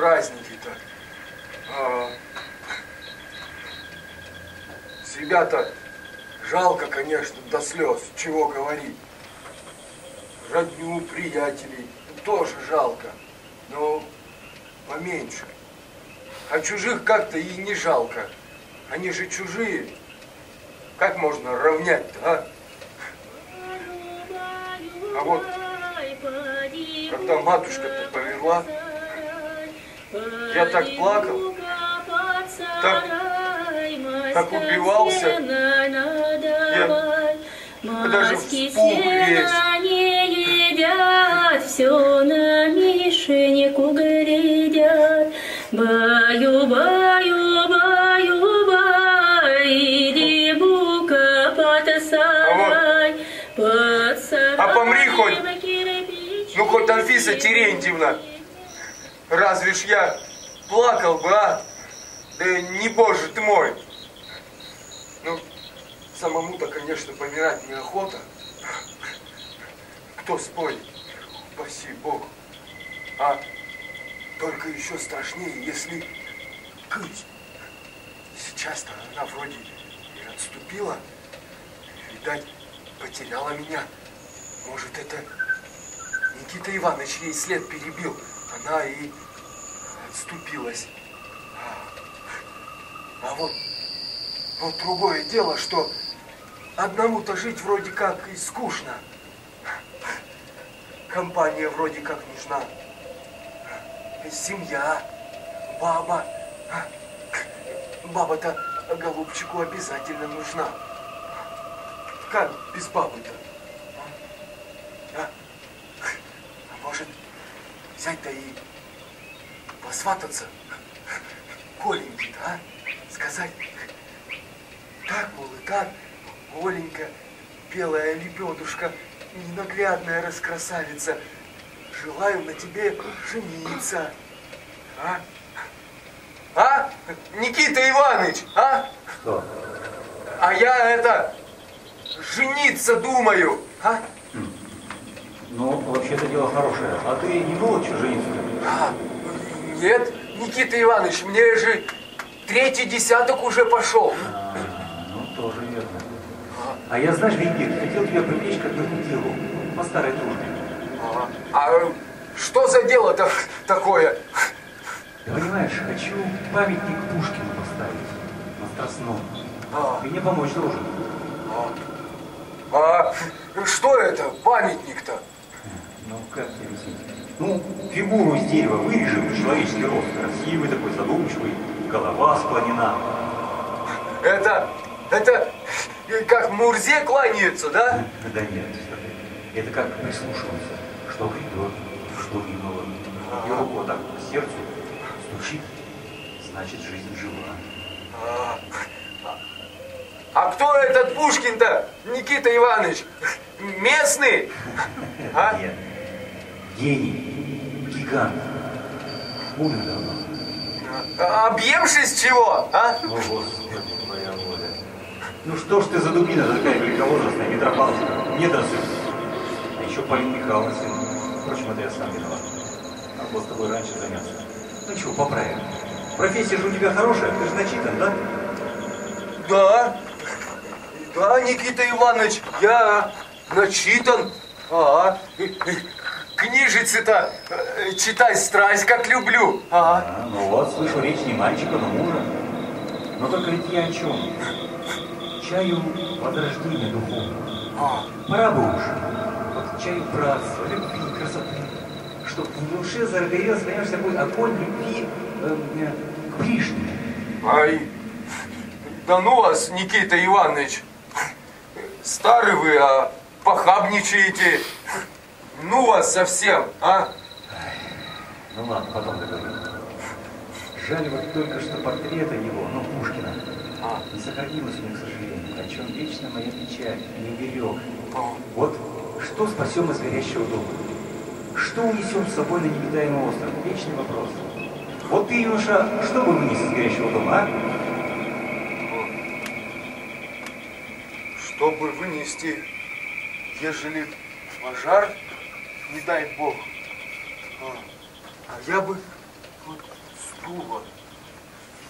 Праздники-то. А, себя-то жалко, конечно, до слез. Чего говорить. Родню, приятелей тоже жалко. Но поменьше. А чужих как-то и не жалко. Они же чужие. Как можно равнять-то, а? А вот, когда матушка-то померла, я так плакал, так, так убивался, я даже вспух весь. все на мишеньку глядят. Баю, баю, баю, бай, иди бука под сарай, под сарай. А помри хоть. Ну, хоть Анфиса Терентьевна, разве ж я плакал бы, а? Да не боже ты мой. Ну, самому-то, конечно, помирать неохота. Кто спорит? Спаси Бог. А только еще страшнее, если кыть. Сейчас-то она вроде и отступила. Видать, потеряла меня. Может, это Никита Иванович ей след перебил. Она и отступилась. А, вот, вот другое дело, что одному-то жить вроде как и скучно. Компания вроде как нужна. Семья, баба. Баба-то голубчику обязательно нужна. Как без бабы-то? А? А может, взять-то и посвататься? Коленьке-то, а? Сказать, так, мол, и так, Оленька, белая лебедушка, ненаглядная раскрасавица, желаю на тебе жениться. А? А? Никита Иванович, а? Что? А я это, жениться думаю, а? Ну, вообще это дело хорошее. А ты не что жениться? А, нет, Никита Иванович, мне же третий десяток уже пошел. А, ну, тоже верно. А я, знаешь, Венедикт, хотел тебя привлечь к одному делу. По старой дружбе. А, а что за дело-то такое? Ты понимаешь, хочу памятник Пушкину поставить на Страстном. А. Ты мне помочь должен. А что это, памятник-то? Ну, как объяснить? Ну, фигуру из дерева вырежем человеческий рост. Красивый такой, задумчивый, голова склонена. Это, это как Мурзе кланяются, да? Да нет, это как прислушиваться, что грядет, что минуло. И руку так к сердцу стучит Значит, жизнь жива. А, а кто этот Пушкин-то, Никита Иванович? Местный? (laughs) А? Нет. Гений. Гигант. Умер давно. А, Объемшись чего? А? О, Господи, моя воля. Ну что ж ты за дубина такая великовозрастная, Митрофановская? Не досуг. А еще Полина Михайловна сын. Впрочем, это я сам виноват. Было с тобой раньше заняться. Ну чего, поправим. Профессия же у тебя хорошая, ты же начитан, да? Да. Да, Никита Иванович, я начитан. А, книжицы-то э, читать страсть как люблю. А, А, ну вот, слышу, речь не мальчика, но мужа. Но только ведь я о чем? Чаю возрождения духовного. а, Пора бы уж. Вот чаю братства, любви, красоты. Чтоб в душе загорелся, понимаешь, такой огонь любви э, э, к ближнему. ай, да ну вас, Никита Иванович. Старый вы, а похабничаете. Ну вас совсем, а? Ну ладно, потом договорим. Жаль вот только, что портрета его, ну, Пушкина, А. не сохранилось у меня, к сожалению, о чем вечно моя печаль, не берег. А. Вот что спасем из горящего дома? Что унесем с собой на необитаемый остров? Вечный вопрос. Вот ты, юноша, что бы вынес из горящего дома, а? Чтобы вынести, ежели пожар, не дай бог. А, а я бы вот стула,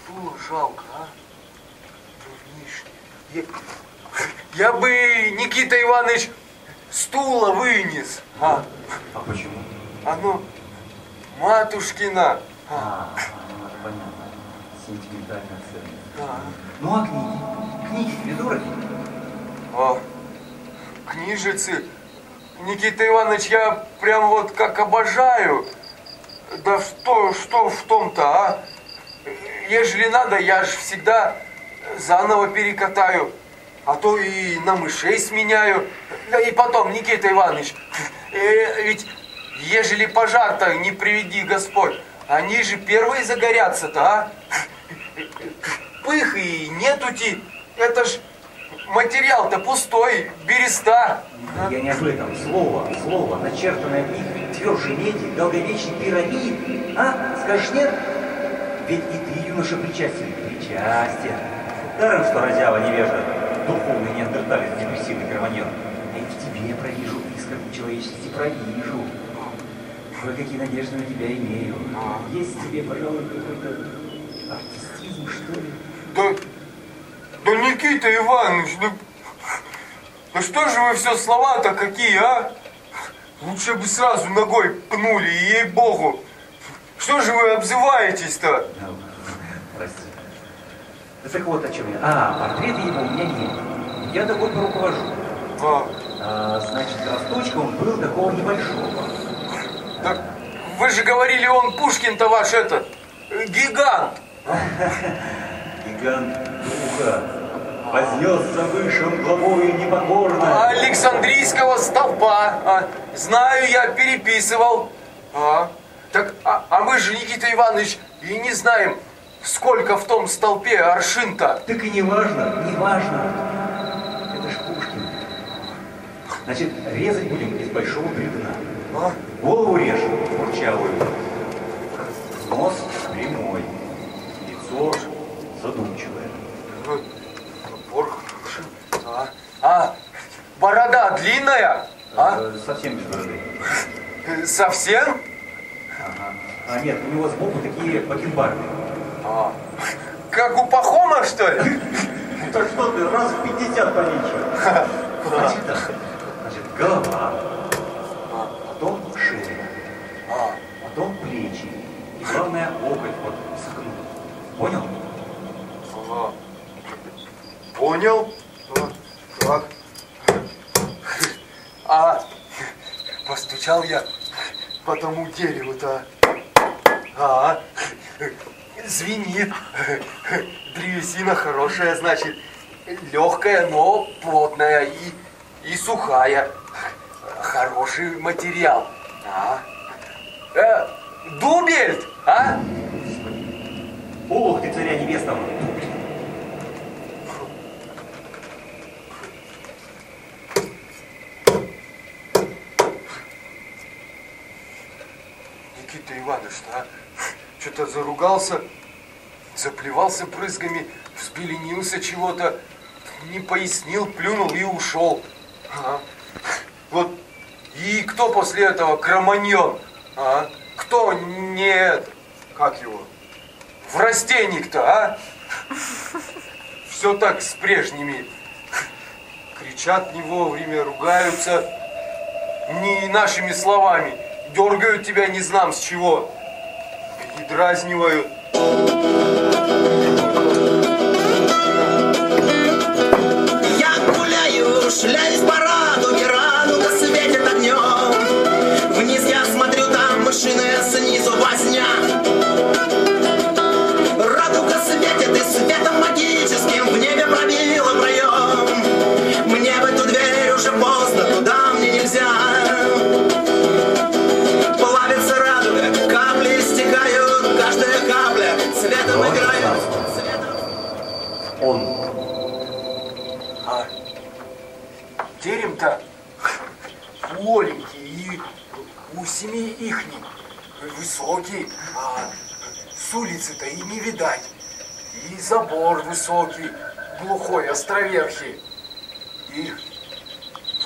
стула жалко, а? Я, я бы, Никита Иванович, стула вынес. А, А почему? оно матушкина. А, А, понятно. Сентиментальная ценность. да. Ну а книги? Книги тебе дороги? А, книжицы. Никита Иванович, я прям вот как обожаю. Да что, что в том-то, а? Ежели надо, я ж всегда заново перекатаю. А то и на мышей сменяю. Да и потом, Никита Иванович, э, ведь ежели пожар-то не приведи Господь, они же первые загорятся-то, а? Пых и нетути. Это ж материал-то пустой, береста. Я не об этом. Слово, слово, начертанное в них тверже меди, долговечней пирамид. А? Скажешь нет? Ведь и ты, юноша, причастен. Причастен. Даром, что разява невежда, духовный неандерталец, депрессивный громадьон. А и в тебе я провижу искорку человечности, провижу. Кое-какие надежды на тебя имею. Есть в тебе, пожалуй, какой-то артистизм, что ли? Да, да Никита Иванович, ну, да что же вы все слова-то какие, а? Лучше бы сразу ногой пнули, ей-богу. Что же вы обзываетесь-то? Ну, так вот о чем я. А, портрета его у меня нет. Я тобой поруковожу. А, А, значит, росточка он был такого небольшого. так вы же говорили, он Пушкин-то ваш этот, э, гигант. (laughs) Гигант духа вознесся выше он главою непокорно. Александрийского столпа. А, знаю, я переписывал. А, так, а, а мы же, Никита Иванович, и не знаем, сколько в том столпе аршин-то. Так и не важно, не важно. Это ж Пушкин. Значит, резать будем из большого бревна. А? Голову режем курчавую. Нос прямой. Лицо задумчивое. Ну, Топор хороший. А, а, борода длинная? А? Э, Совсем без бороды. Э, Совсем? Ага. А нет, у него сбоку такие бакенбарды. А, как у Пахома, что ли? (laughs) Так что ты, раз в 50 поменьше. (laughs) Значит так. Значит, голова, потом шея, А, потом плечи. И главное, локоть вот согнут. Понял? ага. Понял. А, Так. А, постучал я по тому дереву-то. А, звенит. Древесина хорошая, значит, легкая, но плотная и, и сухая. Хороший материал. А? Э, Дубельт, а? Ох ты, царя невеста! Иванович, а? Что-то заругался, заплевался брызгами, взбеленился чего-то, не пояснил, плюнул и ушел. А? Вот и кто после этого кроманьон? А? Кто нет? Как его? В растенник-то, а? Все так с прежними. Кричат не вовремя, ругаются не нашими словами. Дергают тебя не знам с чего. И дразнивают. Я гуляю, шляюсь по радуге, радуга светит огнем. Вниз я смотрю, там мышиная снизу возня. Радуга светит и светом магическим в небе пробила терем-то у Оленьки и у семьи ихней высокий, а с улицы-то и не видать. И забор высокий, глухой, островерхий. И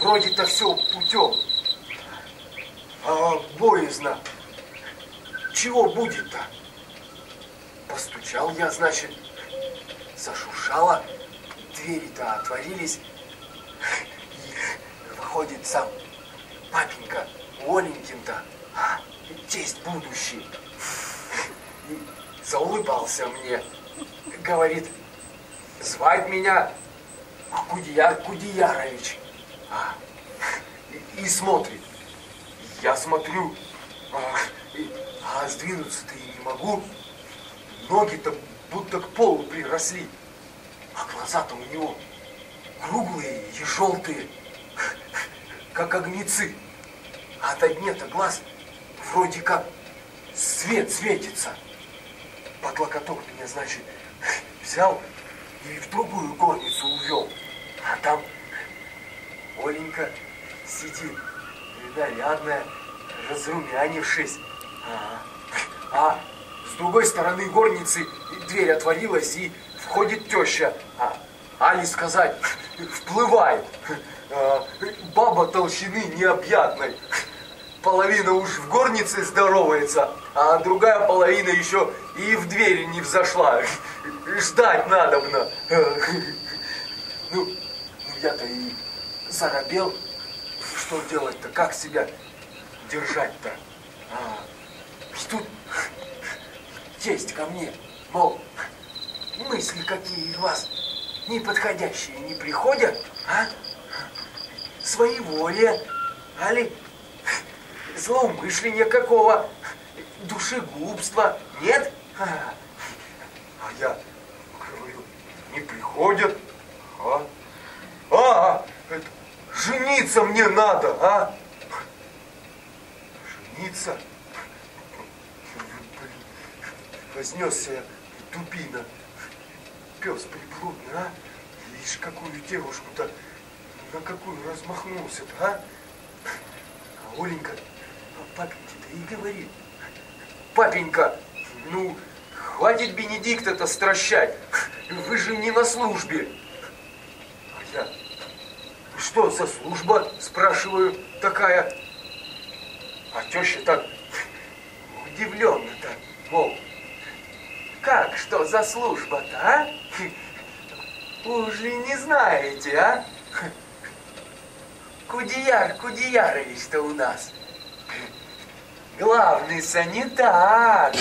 вроде-то все путем. А боязно. Чего будет-то? Постучал я, значит, зашуршало, двери-то отворились, выходит сам. Папенька Оленькин-то, а, тесть будущий. И заулыбался мне, говорит, звать меня Кудияр Кудиярович. А, и, смотрит, я смотрю, а, а сдвинуться-то и не могу, ноги-то будто к полу приросли, а глаза-то у него круглые и желтые, как огнецы. А от дне-то глаз вроде как свет светится. Под локоток меня, значит, взял и в другую горницу увел. А там Оленька сидит, нарядная, разрумянившись. А, а с другой стороны горницы дверь отворилась, и входит теща. А Али сказать, вплывает. А, баба толщины необъятной. Половина уж в горнице здоровается, а другая половина еще и в двери не взошла. Ждать надобно. Ну, ну я-то и заробел. Что делать-то? Как себя держать-то? А, и тут тесть ко мне, мол, мысли какие у вас неподходящие не приходят, а? Своеволие, али злоумышления какого, душегубства, нет? А, а я говорю, не приходят, а? А, это, жениться мне надо, а? Жениться? Блин, Вознесся я, дубина, пес приблудный, а? Видишь, какую девушку-то, на какую размахнулся-то, а? А Оленька а папеньке-то и говорит, папенька, ну, хватит Бенедикта-то стращать, вы же не на службе. А я, что за служба, спрашиваю, такая? А теща так удивленно-то, мол, как, что за служба-то, а? Уж ли не знаете, а? Кудияр Кудиярович-то у нас главный санитар.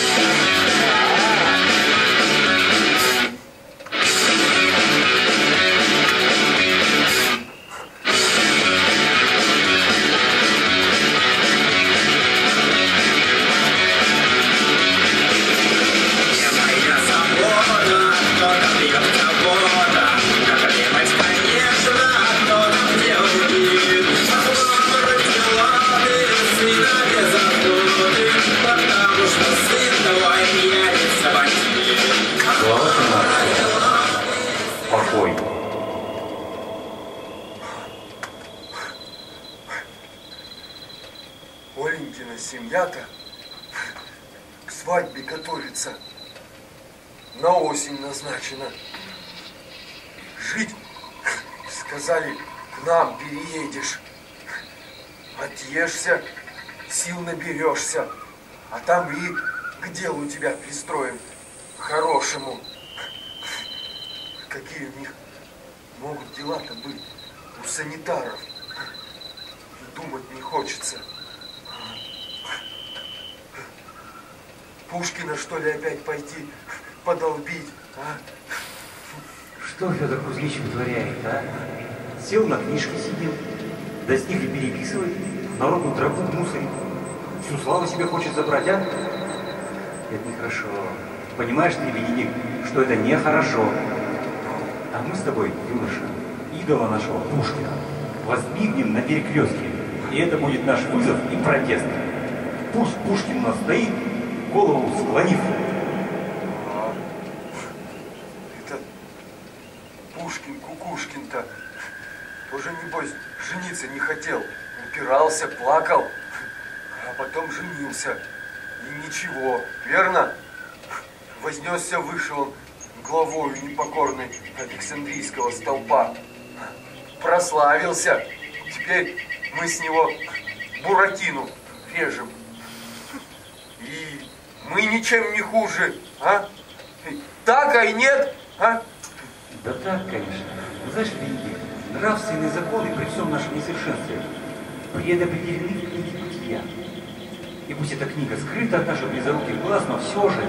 На осень назначено. Жить, (laughs) сказали, к нам переедешь. Отъешься, сил наберешься, а там и к делу тебя пристроим, хорошему. Какие у них могут дела-то быть у санитаров? Думать не хочется. Пушкина, что ли, опять пойти подолбить, а? Что Федор Кузьмич вытворяет, а? Сел на книжке сидел, да с них и переписывает, народную траву мусорит. Всю славу себе хочет забрать, а? Это нехорошо. Понимаешь ты, Бенедикт, что это нехорошо. А мы с тобой, юноша, идола нашего Пушкина, воздвигнем на перекрестке. И это будет наш вызов и протест. Пусть Пушкин у нас стоит, голову склонив. А, это Пушкин, Кукушкин-то тоже, небось, жениться не хотел. Упирался, плакал, а потом женился. И ничего, верно? Вознесся выше он главою непокорной Александрийского столпа. Прославился. Теперь мы с него Буратину режем. И мы ничем не хуже, а? Так, а и нет, а? Да так, конечно. Знаешь, Бенедикт, нравственные законы при всем нашем несовершенстве предопределены в книге бытия. И пусть эта книга скрыта от наших близоруких глаз, но все же,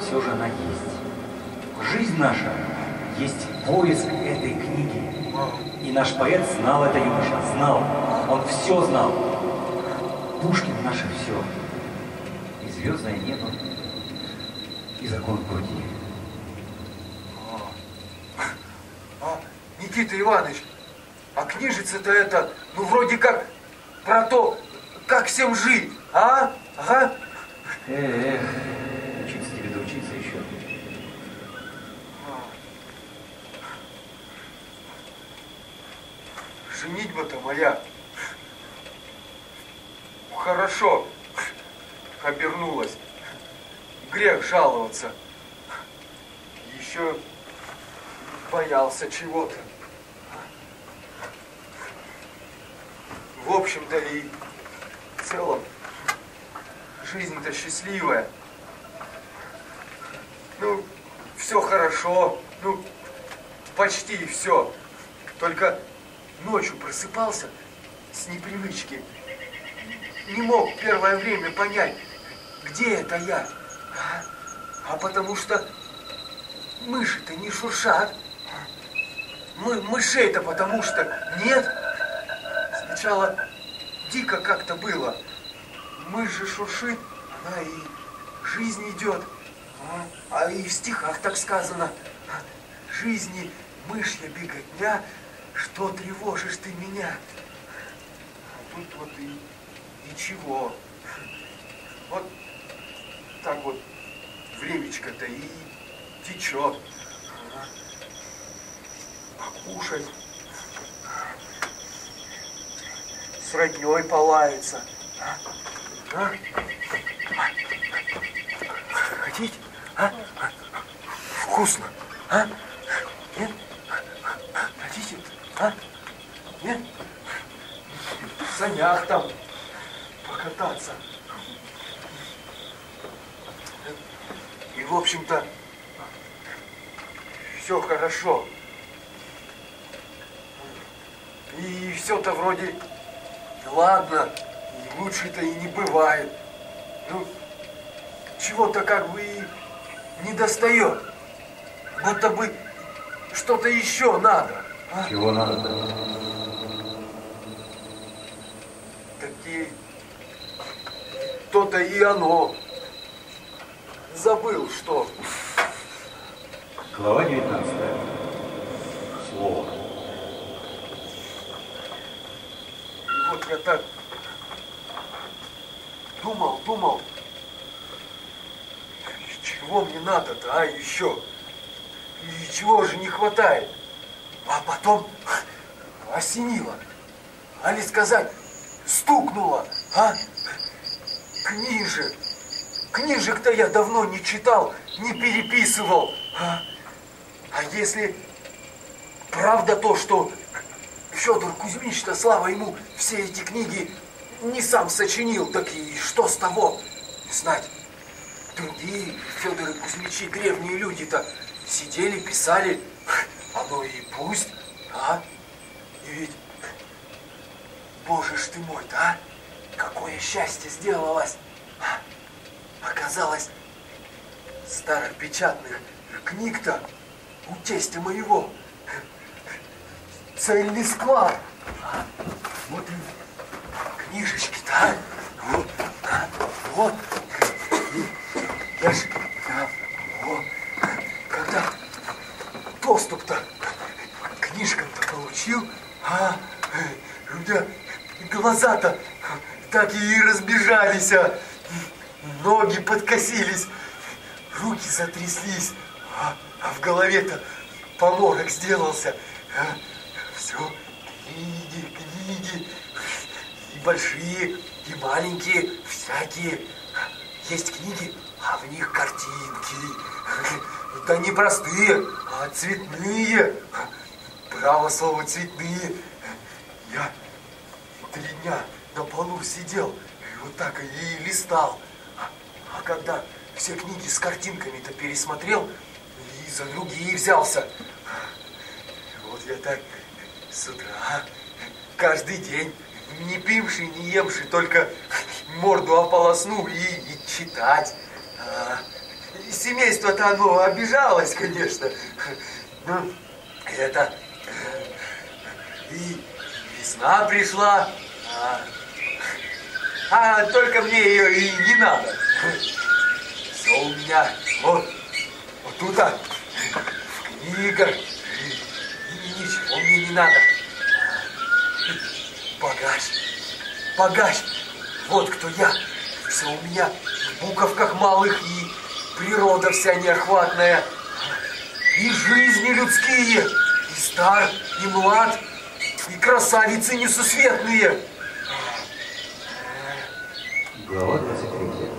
все же она есть. Жизнь наша есть поиск этой книги. И наш поэт знал это, юноша, знал. Он все знал. Пушкин наше все. И звездное небо, и закон груди. А, Никита Иванович, а книжица-то это, ну, вроде как про то, как всем жить, а? Ага. Эх, учиться тебе доучиться еще. Женитьба-то моя хорошо обернулась. Грех жаловаться. Еще боялся чего-то. В общем-то и в целом жизнь-то счастливая. Ну, все хорошо, ну, почти все. Только ночью просыпался с непривычки. Не мог первое время понять, где это я. А, а потому что мыши-то не шуршат. Мы, мышей-то потому что нет. Сначала дико как-то было. Мышь же шуршит, она и жизнь идет. А, а и в стихах так сказано. Жизни мышья беготня, что тревожишь ты меня? А тут вот и ничего. Вот так вот времечко-то и течет. Покушать. С родней полается. А? Хотите? А? Вкусно. А? Нет? Хотите? А? Нет? В санях там покататься. И, в общем-то, все хорошо. И все-то вроде, ладно, лучше-то и не бывает. Ну, чего-то как бы и не достает. Будто бы что-то еще надо. а? Чего надо? Такие, то-то и оно. Забыл, что. Глава 19. Слово. И вот я так думал, думал, чего мне надо-то, а еще? И чего же не хватает? А потом осенило. Али сказать, стукнуло, а? книжек. Книжек-то я давно не читал, не переписывал. А, а если правда то, что Федор Кузьмич-то, слава ему, все эти книги не сам сочинил, так и что с того? Знать, другие Федоры Кузьмичи, древние люди-то, сидели, писали, оно и пусть, а? И ведь, боже ж ты мой-то, а? Какое счастье сделалось! А? Оказалось, старопечатных книг-то у тестя моего цельный склад. Вот и книжечки-то, а? Вот, вот. Я ж, а, вот, когда доступ-то к книжкам-то получил, а, у меня глаза-то так и разбежались, а, ноги подкосились, руки затряслись, а, а в голове-то поморок сделался. А, все, книги, книги, и большие, и маленькие, всякие. Есть книги, а в них картинки. Да не простые, а цветные. Право слово цветные. Я три дня на полу сидел, и вот так и листал. А когда все книги с картинками-то пересмотрел, и за другие взялся. Вот я так с утра, каждый день, не пивший, не емший, только морду ополосну и, и читать. А, семейство-то оно обижалось, конечно. Ну, это... И весна пришла, а, а только мне ее и не надо. Все у меня вот, вот тут, а, в книгах, и ничего мне не надо. Багаж, багаж, вот кто я. Все у меня в буковках малых и природа вся неохватная. И жизни людские, и стар, и млад, и красавицы несусветные. Глава 23.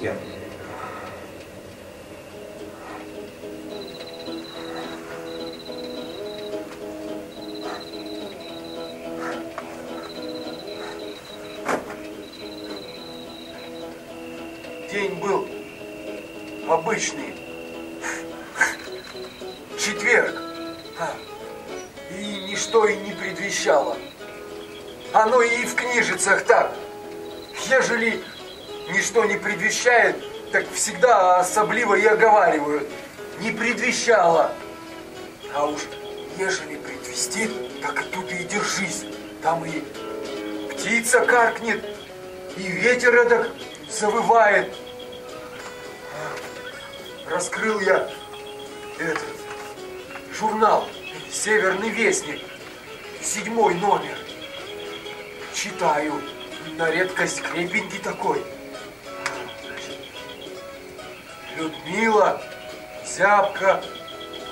Я. День был обычный. Четверг. А, И ничто и не предвещало. Оно и в книжицах так. Ежели ничто не предвещает, так всегда особливо и оговаривают. Не предвещало. А уж ежели предвестит, так и тут и держись. Там и птица каркнет, и ветер эдак завывает. Раскрыл я этот журнал «Северный вестник», седьмой номер. Читаю, на редкость крепенький такой. Людмила зябко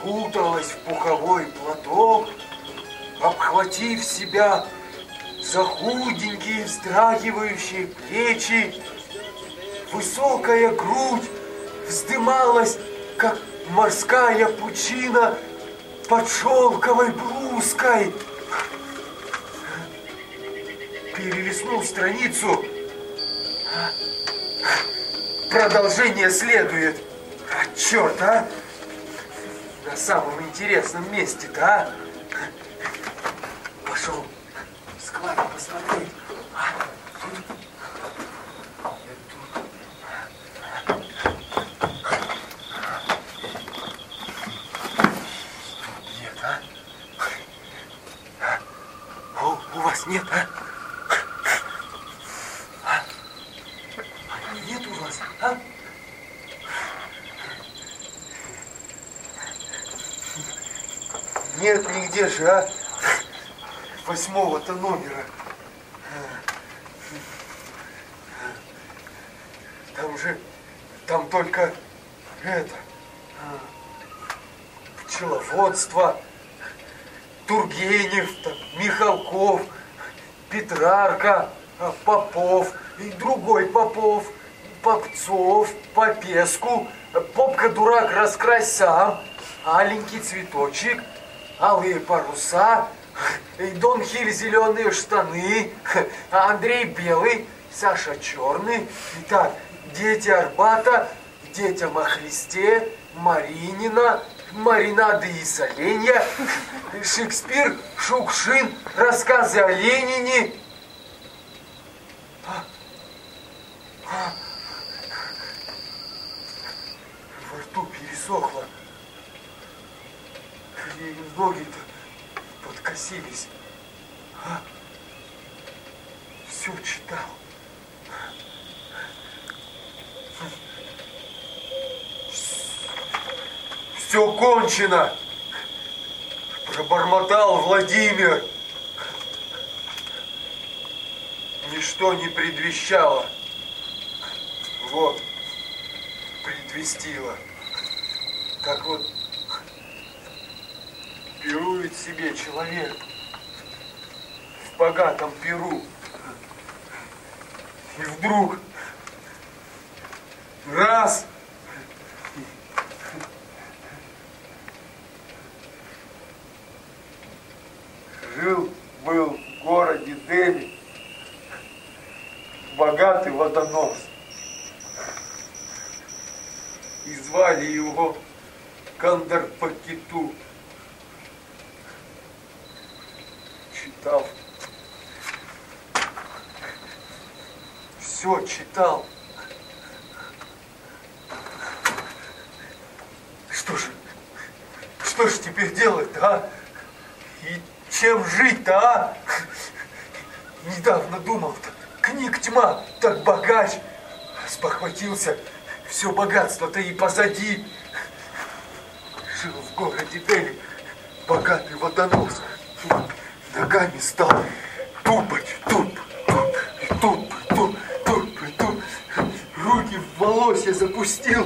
куталась в пуховой платок, обхватив себя за худенькие вздрагивающие плечи. Высокая грудь вздымалась, как морская пучина под шелковой блузкой. Перелистнул страницу. Продолжение следует. А, черт, а! На самом интересном месте-то, а? Пошел в склад посмотреть. А? Тут. Нет, а? А У, у вас нет, а? А? Нет у вас, а? Нет нигде же, а? Восьмого-то номера. Там же, там только это, а, пчеловодство, Тургенев, там, Михалков, Петрарка, а, Попов и другой Попов, Попцов, Попеску, Попка-дурак раскрась сам, Аленький цветочек, алые паруса, И Дон Хиль зеленые штаны, Андрей белый, Саша черный. Итак, дети Арбата, Дети о Маринина, маринады из оленя, Шекспир, Шукшин, рассказы о Ленине. Во рту пересохло. И ноги-то подкосились. А? Все читал. все кончено, пробормотал Владимир. Ничто не предвещало. Вот, предвестило. Как вот пирует себе человек в богатом перу. И вдруг раз – жил, был в городе Дели, богатый водонос. богатство-то и позади. Жил в городе Дели, богатый водонос. Ногами стал тупать, туп, туп, и туп, туп, туп, туп. Руки в волосе запустил.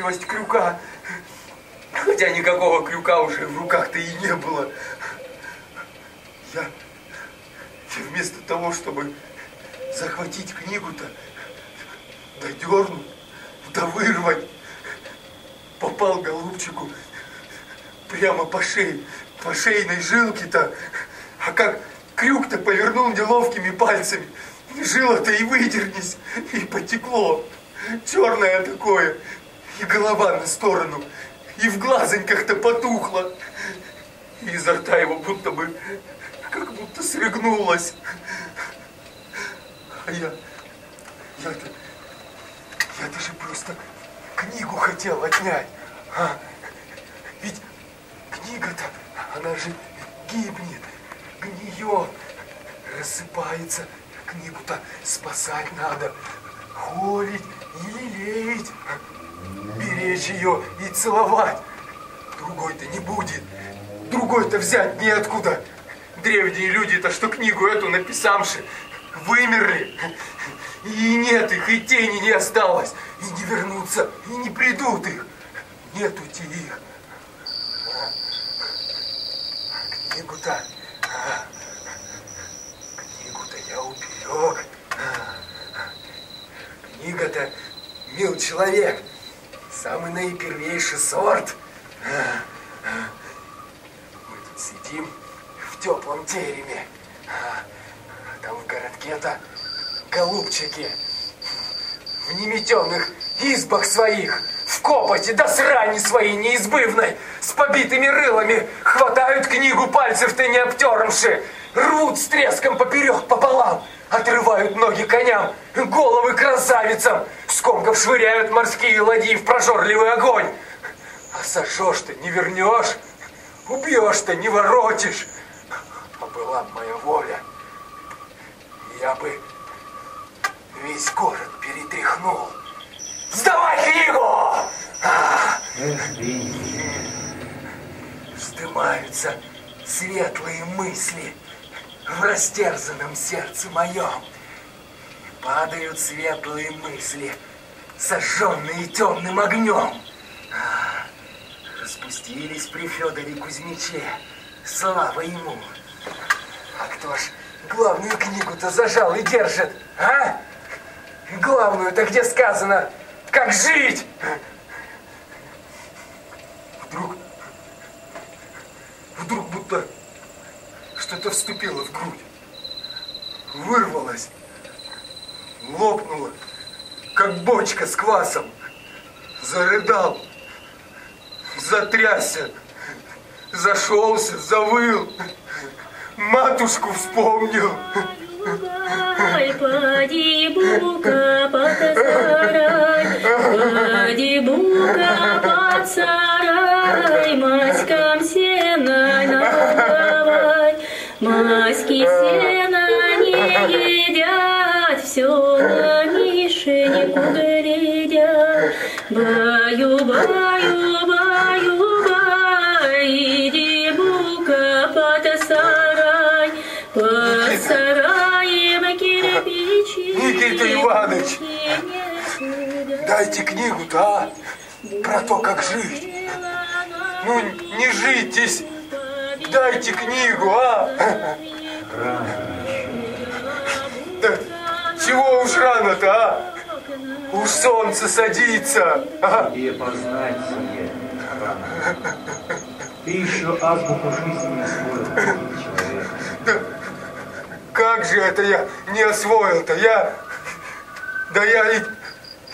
выносливость крюка. Хотя никакого крюка уже в руках-то и не было. Я, я вместо того, чтобы захватить книгу-то, додернуть, да вырвать, попал голубчику прямо по шее, по шейной жилке-то. А как крюк-то повернул неловкими пальцами, жила-то и выдернись, и потекло. Черное такое, и голова на сторону, и в глазоньках-то потухло. И изо рта его будто бы, как будто срыгнулось. А я, я-то, я-то же просто книгу хотел отнять. А? Ведь книга-то, она же гибнет, гниет, рассыпается. Книгу-то спасать надо, холить и лелеять, беречь ее и целовать. Другой-то не будет, другой-то взять неоткуда. Древние люди-то, что книгу эту написавши, вымерли. И нет их, и тени не осталось. И не вернутся, и не придут их. Нету их. А, книгу-то, а, книгу-то я уберег. Книга-то, мил человек, самый наипервейший сорт. Мы тут сидим в теплом тереме. Там в городке-то голубчики в неметенных избах своих, в копоте до срани своей неизбывной, с побитыми рылами, хватают книгу пальцев-то не обтернувши, рвут с треском поперек пополам, отрывают ноги коням, головы красавицам, скомков швыряют морские ладьи в прожорливый огонь. А сожжешь-то не вернешь, убьешь-то не воротишь. А была б моя воля, я бы весь город перетряхнул. Сдавай книгу! А! Вздымаются светлые мысли в растерзанном сердце моем. Падают светлые мысли, сожженные темным огнем. А, Распустились при Федоре Кузьмиче. Слава ему. А кто ж главную книгу-то зажал и держит, а? Главную-то где сказано, как жить? Вдруг, вдруг будто что-то вступило в грудь. Вырвалось, лопнуло, как бочка с квасом. Зарыдал, затрясся, зашелся, завыл. Матушку вспомнил. Поди, бука, под сарай, под сарай, маськам сена маськи сена не едят, все на мишенику глядят. Баю, баю, баю, бай, иди, бука, под сарай, под сараем кирпичи. Никита Иванович, дайте книгу-то, а? Про то, как жить. Ну, не житесь, дайте книгу, а? Да чего уж рано-то, а? Уж солнце садится. А? Тебе познать сие рано. Ты еще азбуку жизни не освоил, человек. Да как же это я не освоил-то? Я... Да я ведь...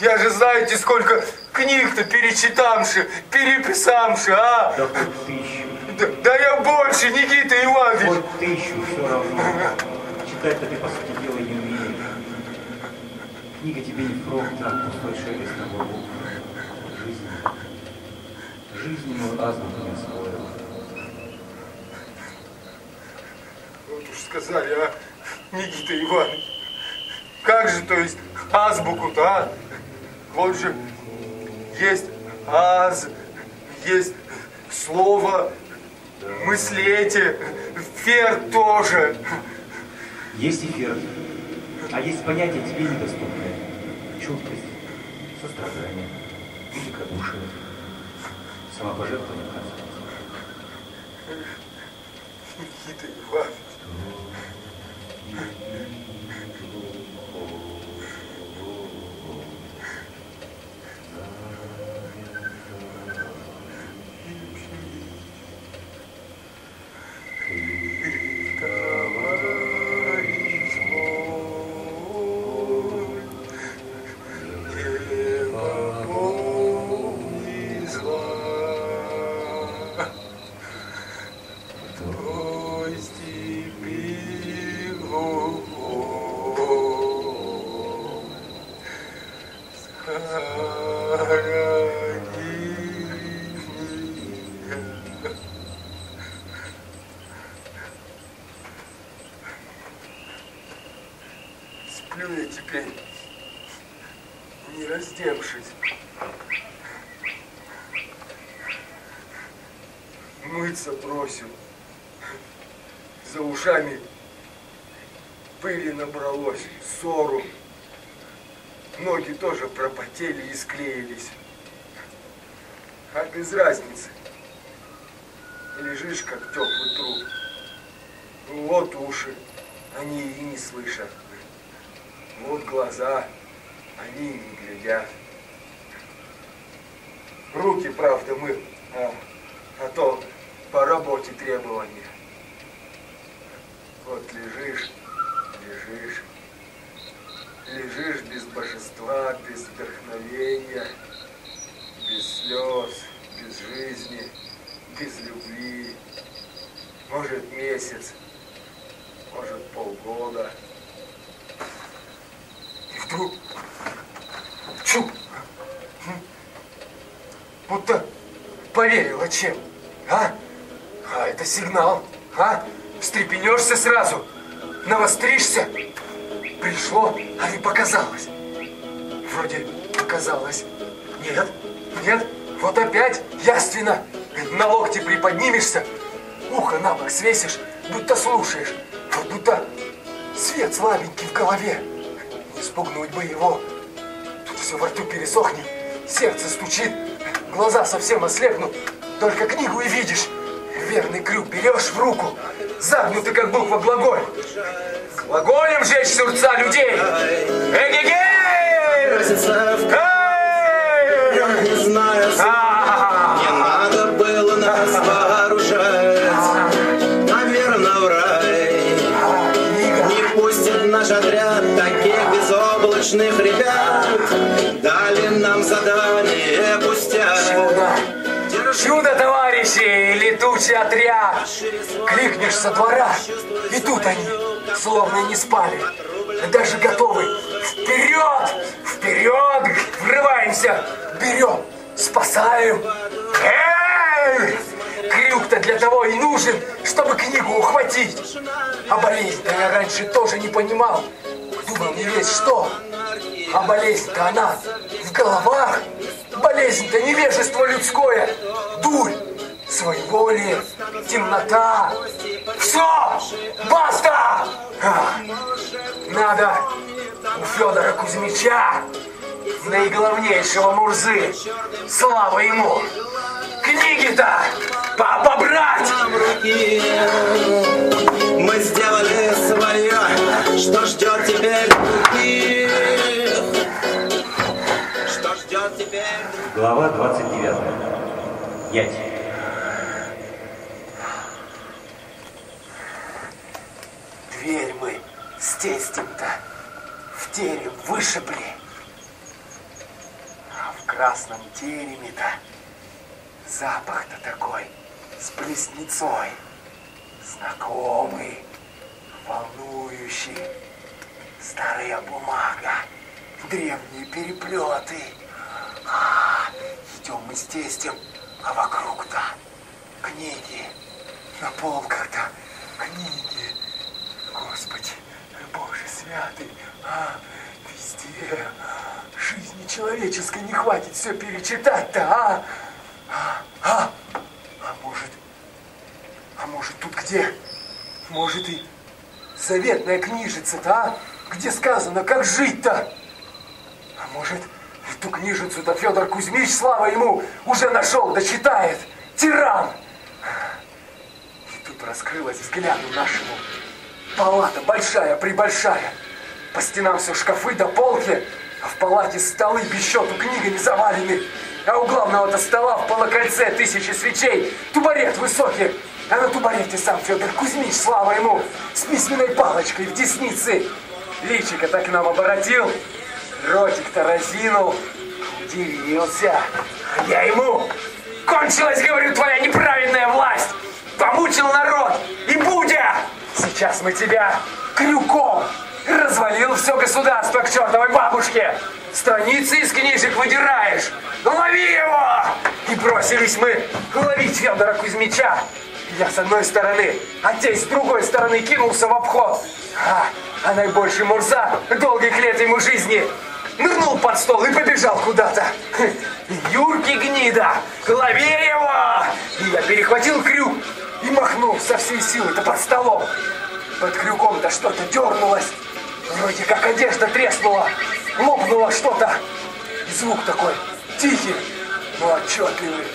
Я же знаете, сколько книг-то перечитамши, переписамши, а? Да хоть тысячу, Да, да я больше, Никита Иванович. хоть тысячу все равно. Читать-то ты, по сути дела, не умеешь. Книга тебе не фронт, а пустой шелест на букв. Жизнь. Жизненную азбуку не освоил. Вот уж сказали, а, Никита Иванович. Как же, то есть, азбуку-то, а? Вот же есть аз, есть слово, мыслете, фер тоже. Есть эфир, а есть понятие тебе недоступное. Чуткость, сострадание, великодушие, самопожертвование, в конце концов. Никита Иванович. Может месяц, может полгода. И вдруг, чуп, будто поверила чем, а? А это сигнал, а? Встрепенешься сразу, навостришься. Пришло, а не показалось. Вроде показалось. Нет, нет, вот опять яственно. На локте приподнимешься, ухо на бок свесишь, будто слушаешь. Вот будто свет слабенький в голове. Не спугнуть бы его. Тут все во рту пересохнет, сердце стучит, глаза совсем ослепнут. Только книгу и видишь. Верный крюк берешь в руку, загнутый как буква глаголь. Глаголем жечь сердца людей. Эгегей! Эй! Не знаю, безоблачных ребят. Дали нам задание пустят. Чудо, товарищи, летучий отряд! Кликнешь со двора, и тут они, словно не спали. Даже готовы. Вперед! Вперед! Врываемся! Берем! Спасаем! Эй! Крюк-то для того и нужен, чтобы книгу ухватить. А болезнь-то я раньше тоже не понимал. Думал не весь что. А болезнь-то она в головах. Болезнь-то невежество людское. Дурь, своеволие, темнота. Все! Баста! А, надо у Федора Кузьмича, наиглавнейшего Мурзы, слава ему, книги-то по- побрать! Нам руки. Мы сделали свое, что ждет теперь Глава 29. Ять. Дверь мы с тестем-то в терем вышибли. А в красном тереме-то запах-то такой с плесницой. Знакомый, волнующий. Старая бумага, древние переплеты. А, идем мы с тестем, а вокруг-то книги. На полках-то книги. Господи, Боже святый, а, везде жизни человеческой не хватит все перечитать-то, а? А, а, а может, а может тут где? Может и заветная книжица-то, а? Где сказано, как жить-то? А может, эту книжицу-то Федор Кузьмич, слава ему, уже нашел, да. Тиран! И тут раскрылась взгляду нашему Палата большая-пребольшая. По стенам все шкафы да полки, а в палате столы без счету книгами завалены. А у главного-то стола в полокольце тысячи свечей, тубарет высокий. А на тубарете сам Федор Кузьмич, слава ему, с письменной палочкой в деснице. Личико так нам оборотил, ротик-то разинул, удивился. А я ему, кончилась, говорю, твоя неправедная власть. Помучил народ, и Будя! Сейчас мы тебя крюком развалил все государство к чертовой бабушке. Страницы из книжек выдираешь. Лови его! И бросились мы ловить Федора Кузьмича. Я с одной стороны, а тесть с другой стороны кинулся в обход. А, а наибольший Мурза, долгих лет ему жизни, нырнул под стол и побежал куда-то. Юрки гнида, лови его! И я перехватил крюк и махнул со всей силы-то под столом. Под крюком-то что-то дернулось. Вроде как одежда треснула. Лопнуло что-то. И звук такой тихий, но отчетливый.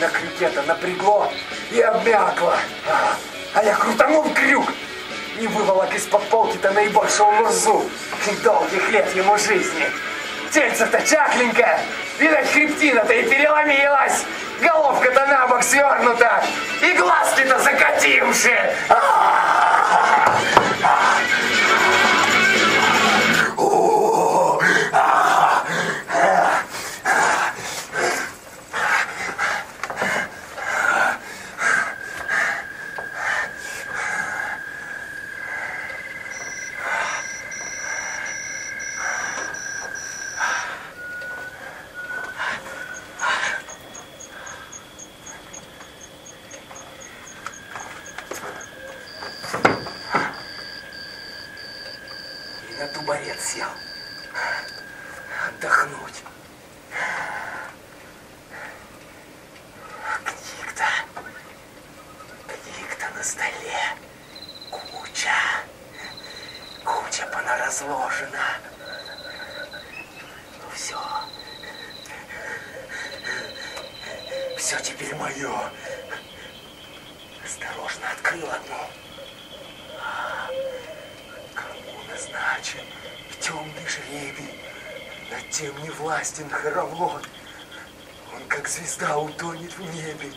На крюке-то напрягло и обмякло. А, а я крутанул крюк и выволок из-под полки-то наибольшего мурзу. И долгих лет ему жизни. Тельце-то чахленькое, видать, хребтина-то и переломилась. Головка-то на бок свернута, и глазки-то закатившие. А-а-а! О, а, И на тубарет сел. Отдохнуть. Книг-то. Книг-то на столе. Куча. Куча понаразложена. Ну все. Все теперь мое. Осторожно открыл одну. Кому назначен темный жребий, над тем не властен хоровод. Он, как звезда, утонет в небе,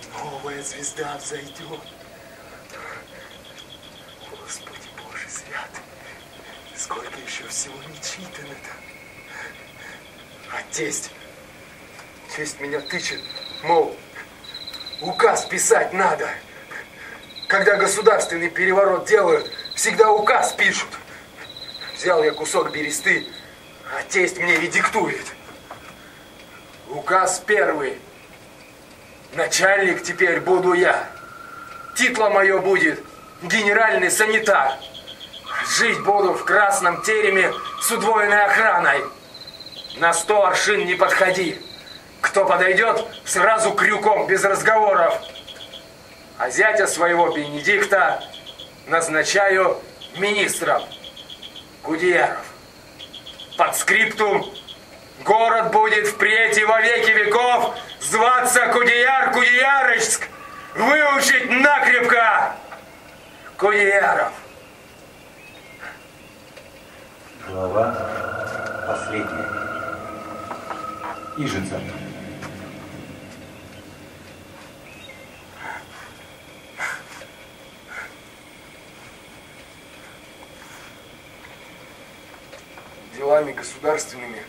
и новая звезда взойдет. Господи Боже святый, сколько еще всего не читано-то. А тесть, тесть меня тычет, мол, указ писать надо. Когда государственный переворот делают, всегда указ пишут. Взял я кусок бересты, а тесть мне и диктует. Указ первый. Начальник теперь буду я. Титло мое будет генеральный санитар. Жить буду в красном тереме с удвоенной охраной. На сто аршин не подходи. Кто подойдет, сразу крюком, без разговоров. А зятя своего Бенедикта назначаю министром. Гудеяров. Под скриптум город будет впредь и во веки веков зваться Кудеяр Кудеярочск. Выучить накрепко Кудеяров. Глава последняя. Ижица. делами государственными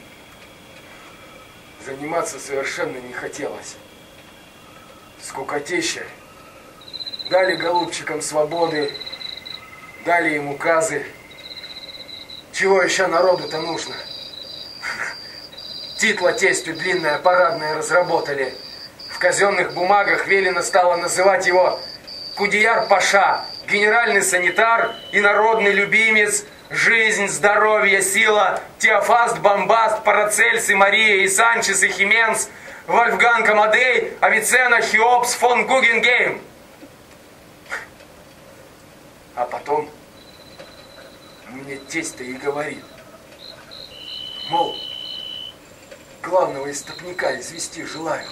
заниматься совершенно не хотелось. Скукотища. Дали голубчикам свободы, дали им указы. Чего еще народу-то нужно? Титла тестью длинное парадное разработали. В казенных бумагах велено стало называть его Кудияр Паша, генеральный санитар и народный любимец, жизнь, здоровье, сила, Теофаст, Бомбаст, Парацельс и Мария, и Санчес, и Хименс, Вольфганг Амадей, Авиценна, Хеопс, фон Гугенгейм. А потом мне тесть-то и говорит, мол, главного истопника извести желаю.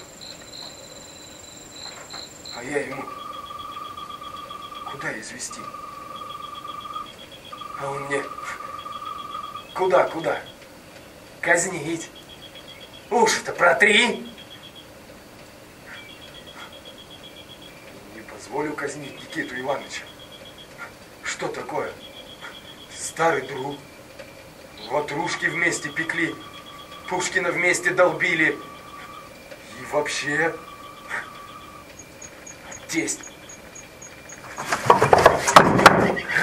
А я ему, куда извести? А он мне, куда, куда? Казнить. Уши-то протри. Не позволю казнить Никиту Ивановича. Что такое? Старый друг. Ватрушки вместе пекли. Пушкина вместе долбили. И вообще... Тесть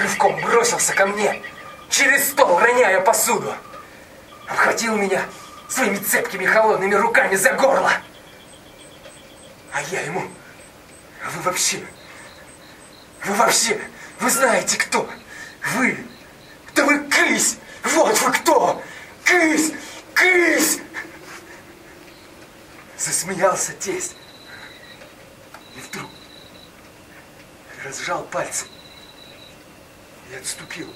рывком бросился ко мне, через стол роняя посуду. Обхватил меня своими цепкими холодными руками за горло. А я ему, «А вы вообще, вы вообще, вы знаете кто? Вы, да вы кысь, вот вы кто, кысь, кысь. Засмеялся тесть. И вдруг разжал пальцы и отступил.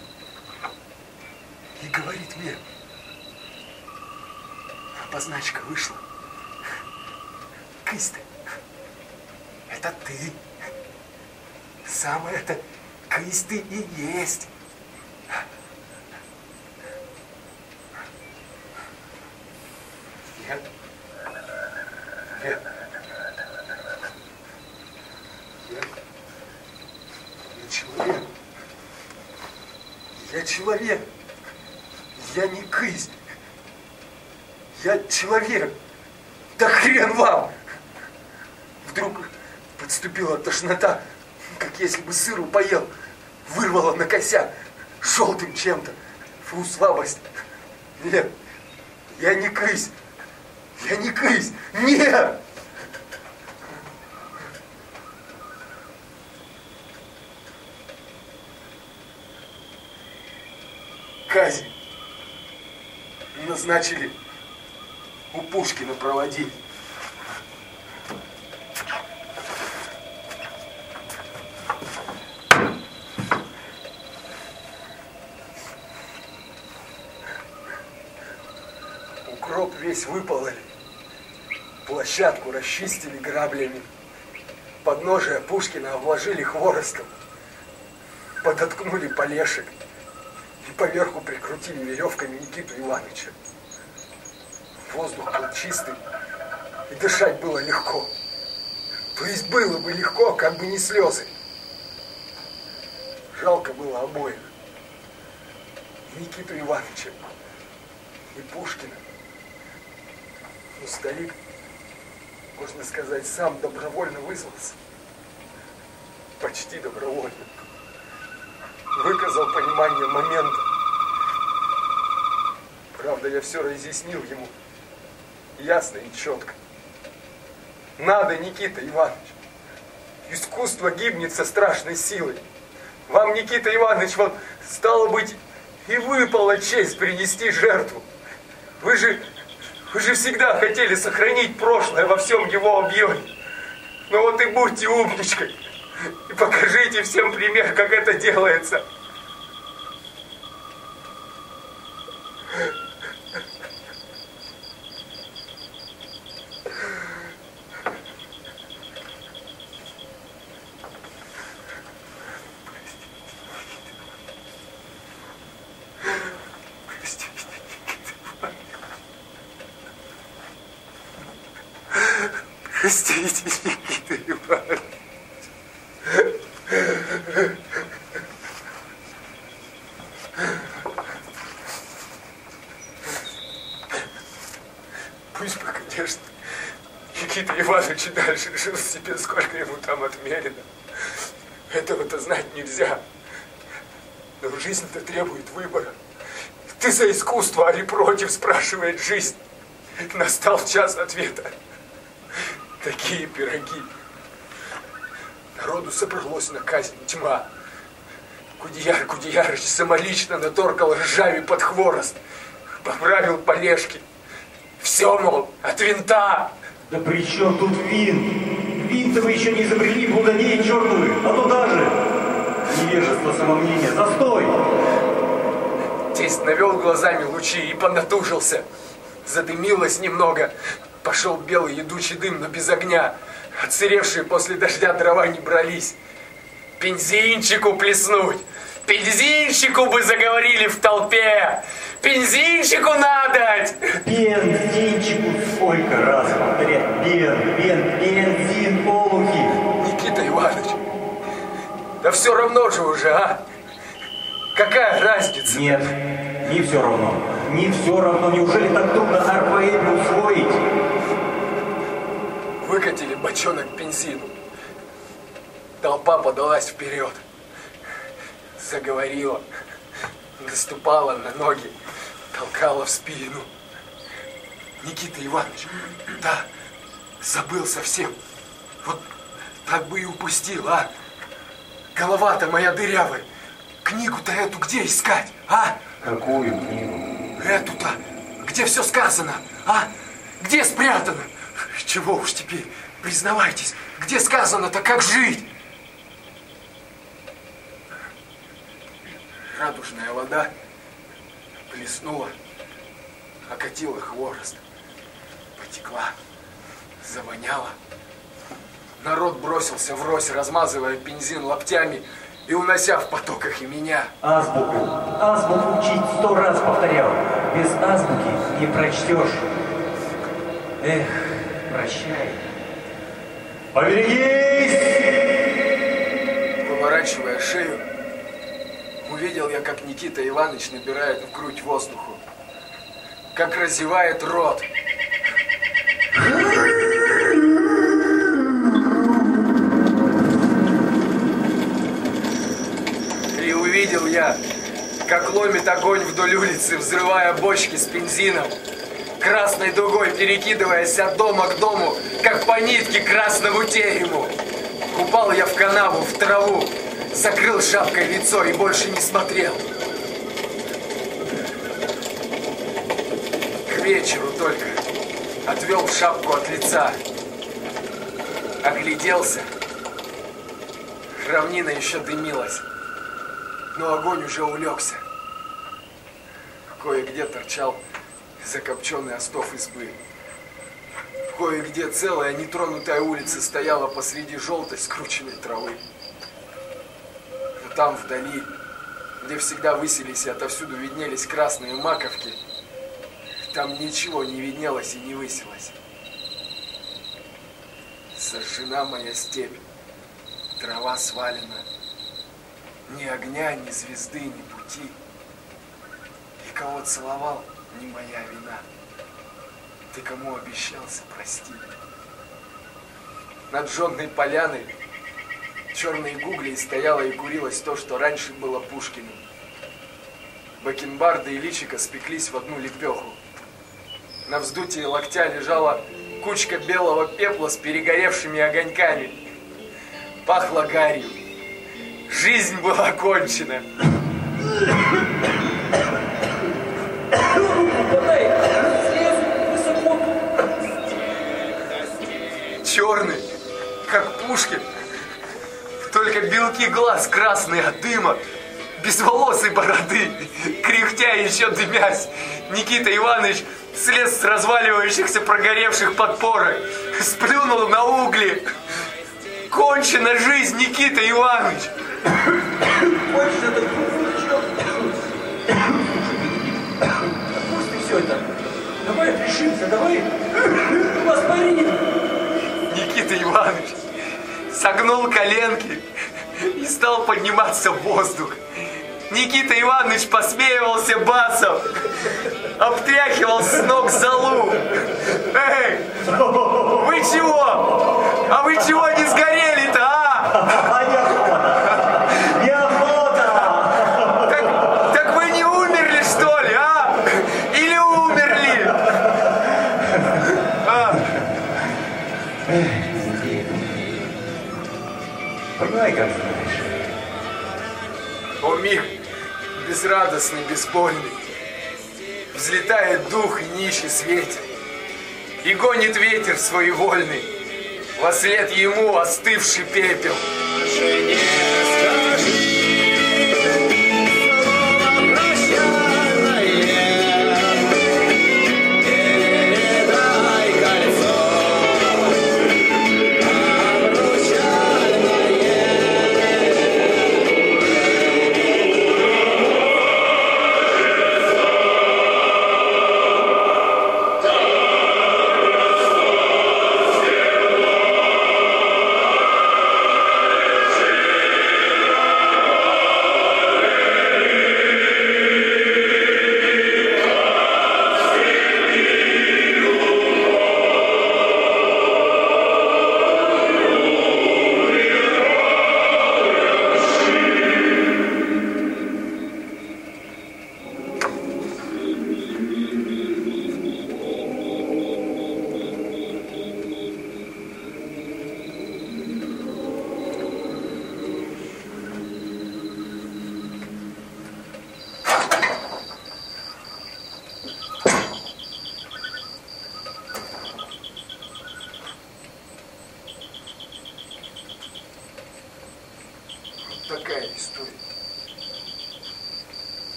И говорит мне, обозначка вышла. Кысь ты, это ты. Самое это кысь ты и есть. Нет. Нет. Я, человек. Я человек. Я не кысь. Я человек. Да хрен вам! Вдруг подступила тошнота, как если бы сыру поел. Вырвало на косяк желтым чем-то. Фу, слабость. Нет, я не кысь. Я не кысь. Нет! Казнь назначили у Пушкина проводить. Укроп весь выпололи. Площадку расчистили граблями. Подножие Пушкина обложили хворостом. Подоткнули полешек. И поверху прикрутили веревками Никиту Ивановича. Воздух был чистый, и дышать было легко. То есть было бы легко, как бы не слезы. Жалко было обоих. Никиту Ивановича, и Пушкина. Но старик, можно сказать, сам добровольно вызвался. Почти добровольно. Выказал понимание момента. Правда, я все разъяснил ему ясно и четко. Надо, Никита Иванович. Искусство гибнет со страшной силой. Вам, Никита Иванович, вот стало быть, и выпала честь принести жертву. Вы же, вы же всегда хотели сохранить прошлое во всем его объеме. Ну вот и будьте умничкой. И покажите всем пример, как это делается. Простите, Никита Иванович. Пусть бы, конечно, Никита Иванович и дальше жил себе, сколько ему там отмерено. Этого-то знать нельзя. Но жизнь-то требует выбора. Ты за искусство, а не против, спрашивает жизнь. Настал час ответа. Такие пироги. Народу собралось на казнь тьма. Кудеяр Кудеярыч самолично наторкал ржави под хворост. Поправил полежки. Все, мол, от винта. Да при чем тут вин? Вин-то вы еще не изобрели, блудодеи черную, а туда же. Невежество, самомнение, застой! Тесть навел глазами лучи и понатужился. Задымилось немного. Пошел белый едучий дым, но без огня. Отсыревшие после дождя дрова не брались. Бензинчику плеснуть. Бензинчику бы заговорили в толпе. Бензинчику надо! Бензинчику сколько раз повторять. Бен, бен, бензин, олухи. Никита Иванович, да все равно же уже, а? Какая разница? Нет, не все равно. Не все равно. Неужели так трудно РПЭ усвоить? Выкатили бочонок бензину. Толпа подалась вперед. Заговорила. Наступала на ноги. Толкала в спину. Никита Иванович, да, забыл совсем. Вот так бы и упустил, а? Голова-то моя дырявая. Книгу-то эту где искать, а? Какую книгу? Эту-то, где все сказано, а? Где спрятано? Чего уж теперь, признавайтесь, где сказано-то, как жить? Радужная вода плеснула, окатила хворост, потекла, завоняла. Народ бросился врозь, размазывая бензин локтями и унося в потоках и меня. Азбуку. Азбуку учить сто раз повторял. Без азбуки не прочтешь. Эх, прощай. Поберегись! Поворачивая шею, увидел я, как Никита Иванович набирает в грудь воздуху. Как разевает рот. И увидел я, как ломит огонь вдоль улицы, взрывая бочки с бензином. Красной дугой перекидываясь от дома к дому, как по нитке красному терему. Упал я в канаву, в траву, закрыл шапкой лицо и больше не смотрел. К вечеру только отвел шапку от лица, огляделся. Равнина еще дымилась, но огонь уже улегся. Кое-где торчал закопченный остов избы. Кое-где целая нетронутая улица стояла посреди желтой скрученной травы. Там вдали, где всегда высились и отовсюду виднелись красные маковки, там ничего не виднелось и не высилось. Сожжена моя степь, трава свалена, ни огня, ни звезды, ни пути. И кого целовал, не моя вина. Ты кому обещался, прости. Над жженной поляной черной гуглей стояло и курилось то, что раньше было Пушкиным. Бакенбарды и личика спеклись в одну лепеху. На вздутии локтя лежала кучка белого пепла с перегоревшими огоньками. Пахло гарью. Жизнь была кончена. Черный, как Пушкин. Только белки глаз красные от дыма, без волос и бороды, кряхтя еще дымясь. Никита Иванович слез с разваливающихся прогоревших подпорок, сплюнул на угли. Кончена жизнь, Никита Иванович. Ты все это. Давай решимся, давай. Воспарим. Никита Иванович согнул коленки и стал подниматься в воздух. Никита Иванович посмеивался басом, обтряхивал с ног залу. Эй, вы чего? А вы чего не сгорели-то, безрадостный, безбольный, Взлетает дух и нищий светит, И гонит ветер своевольный, Во след ему остывший пепел.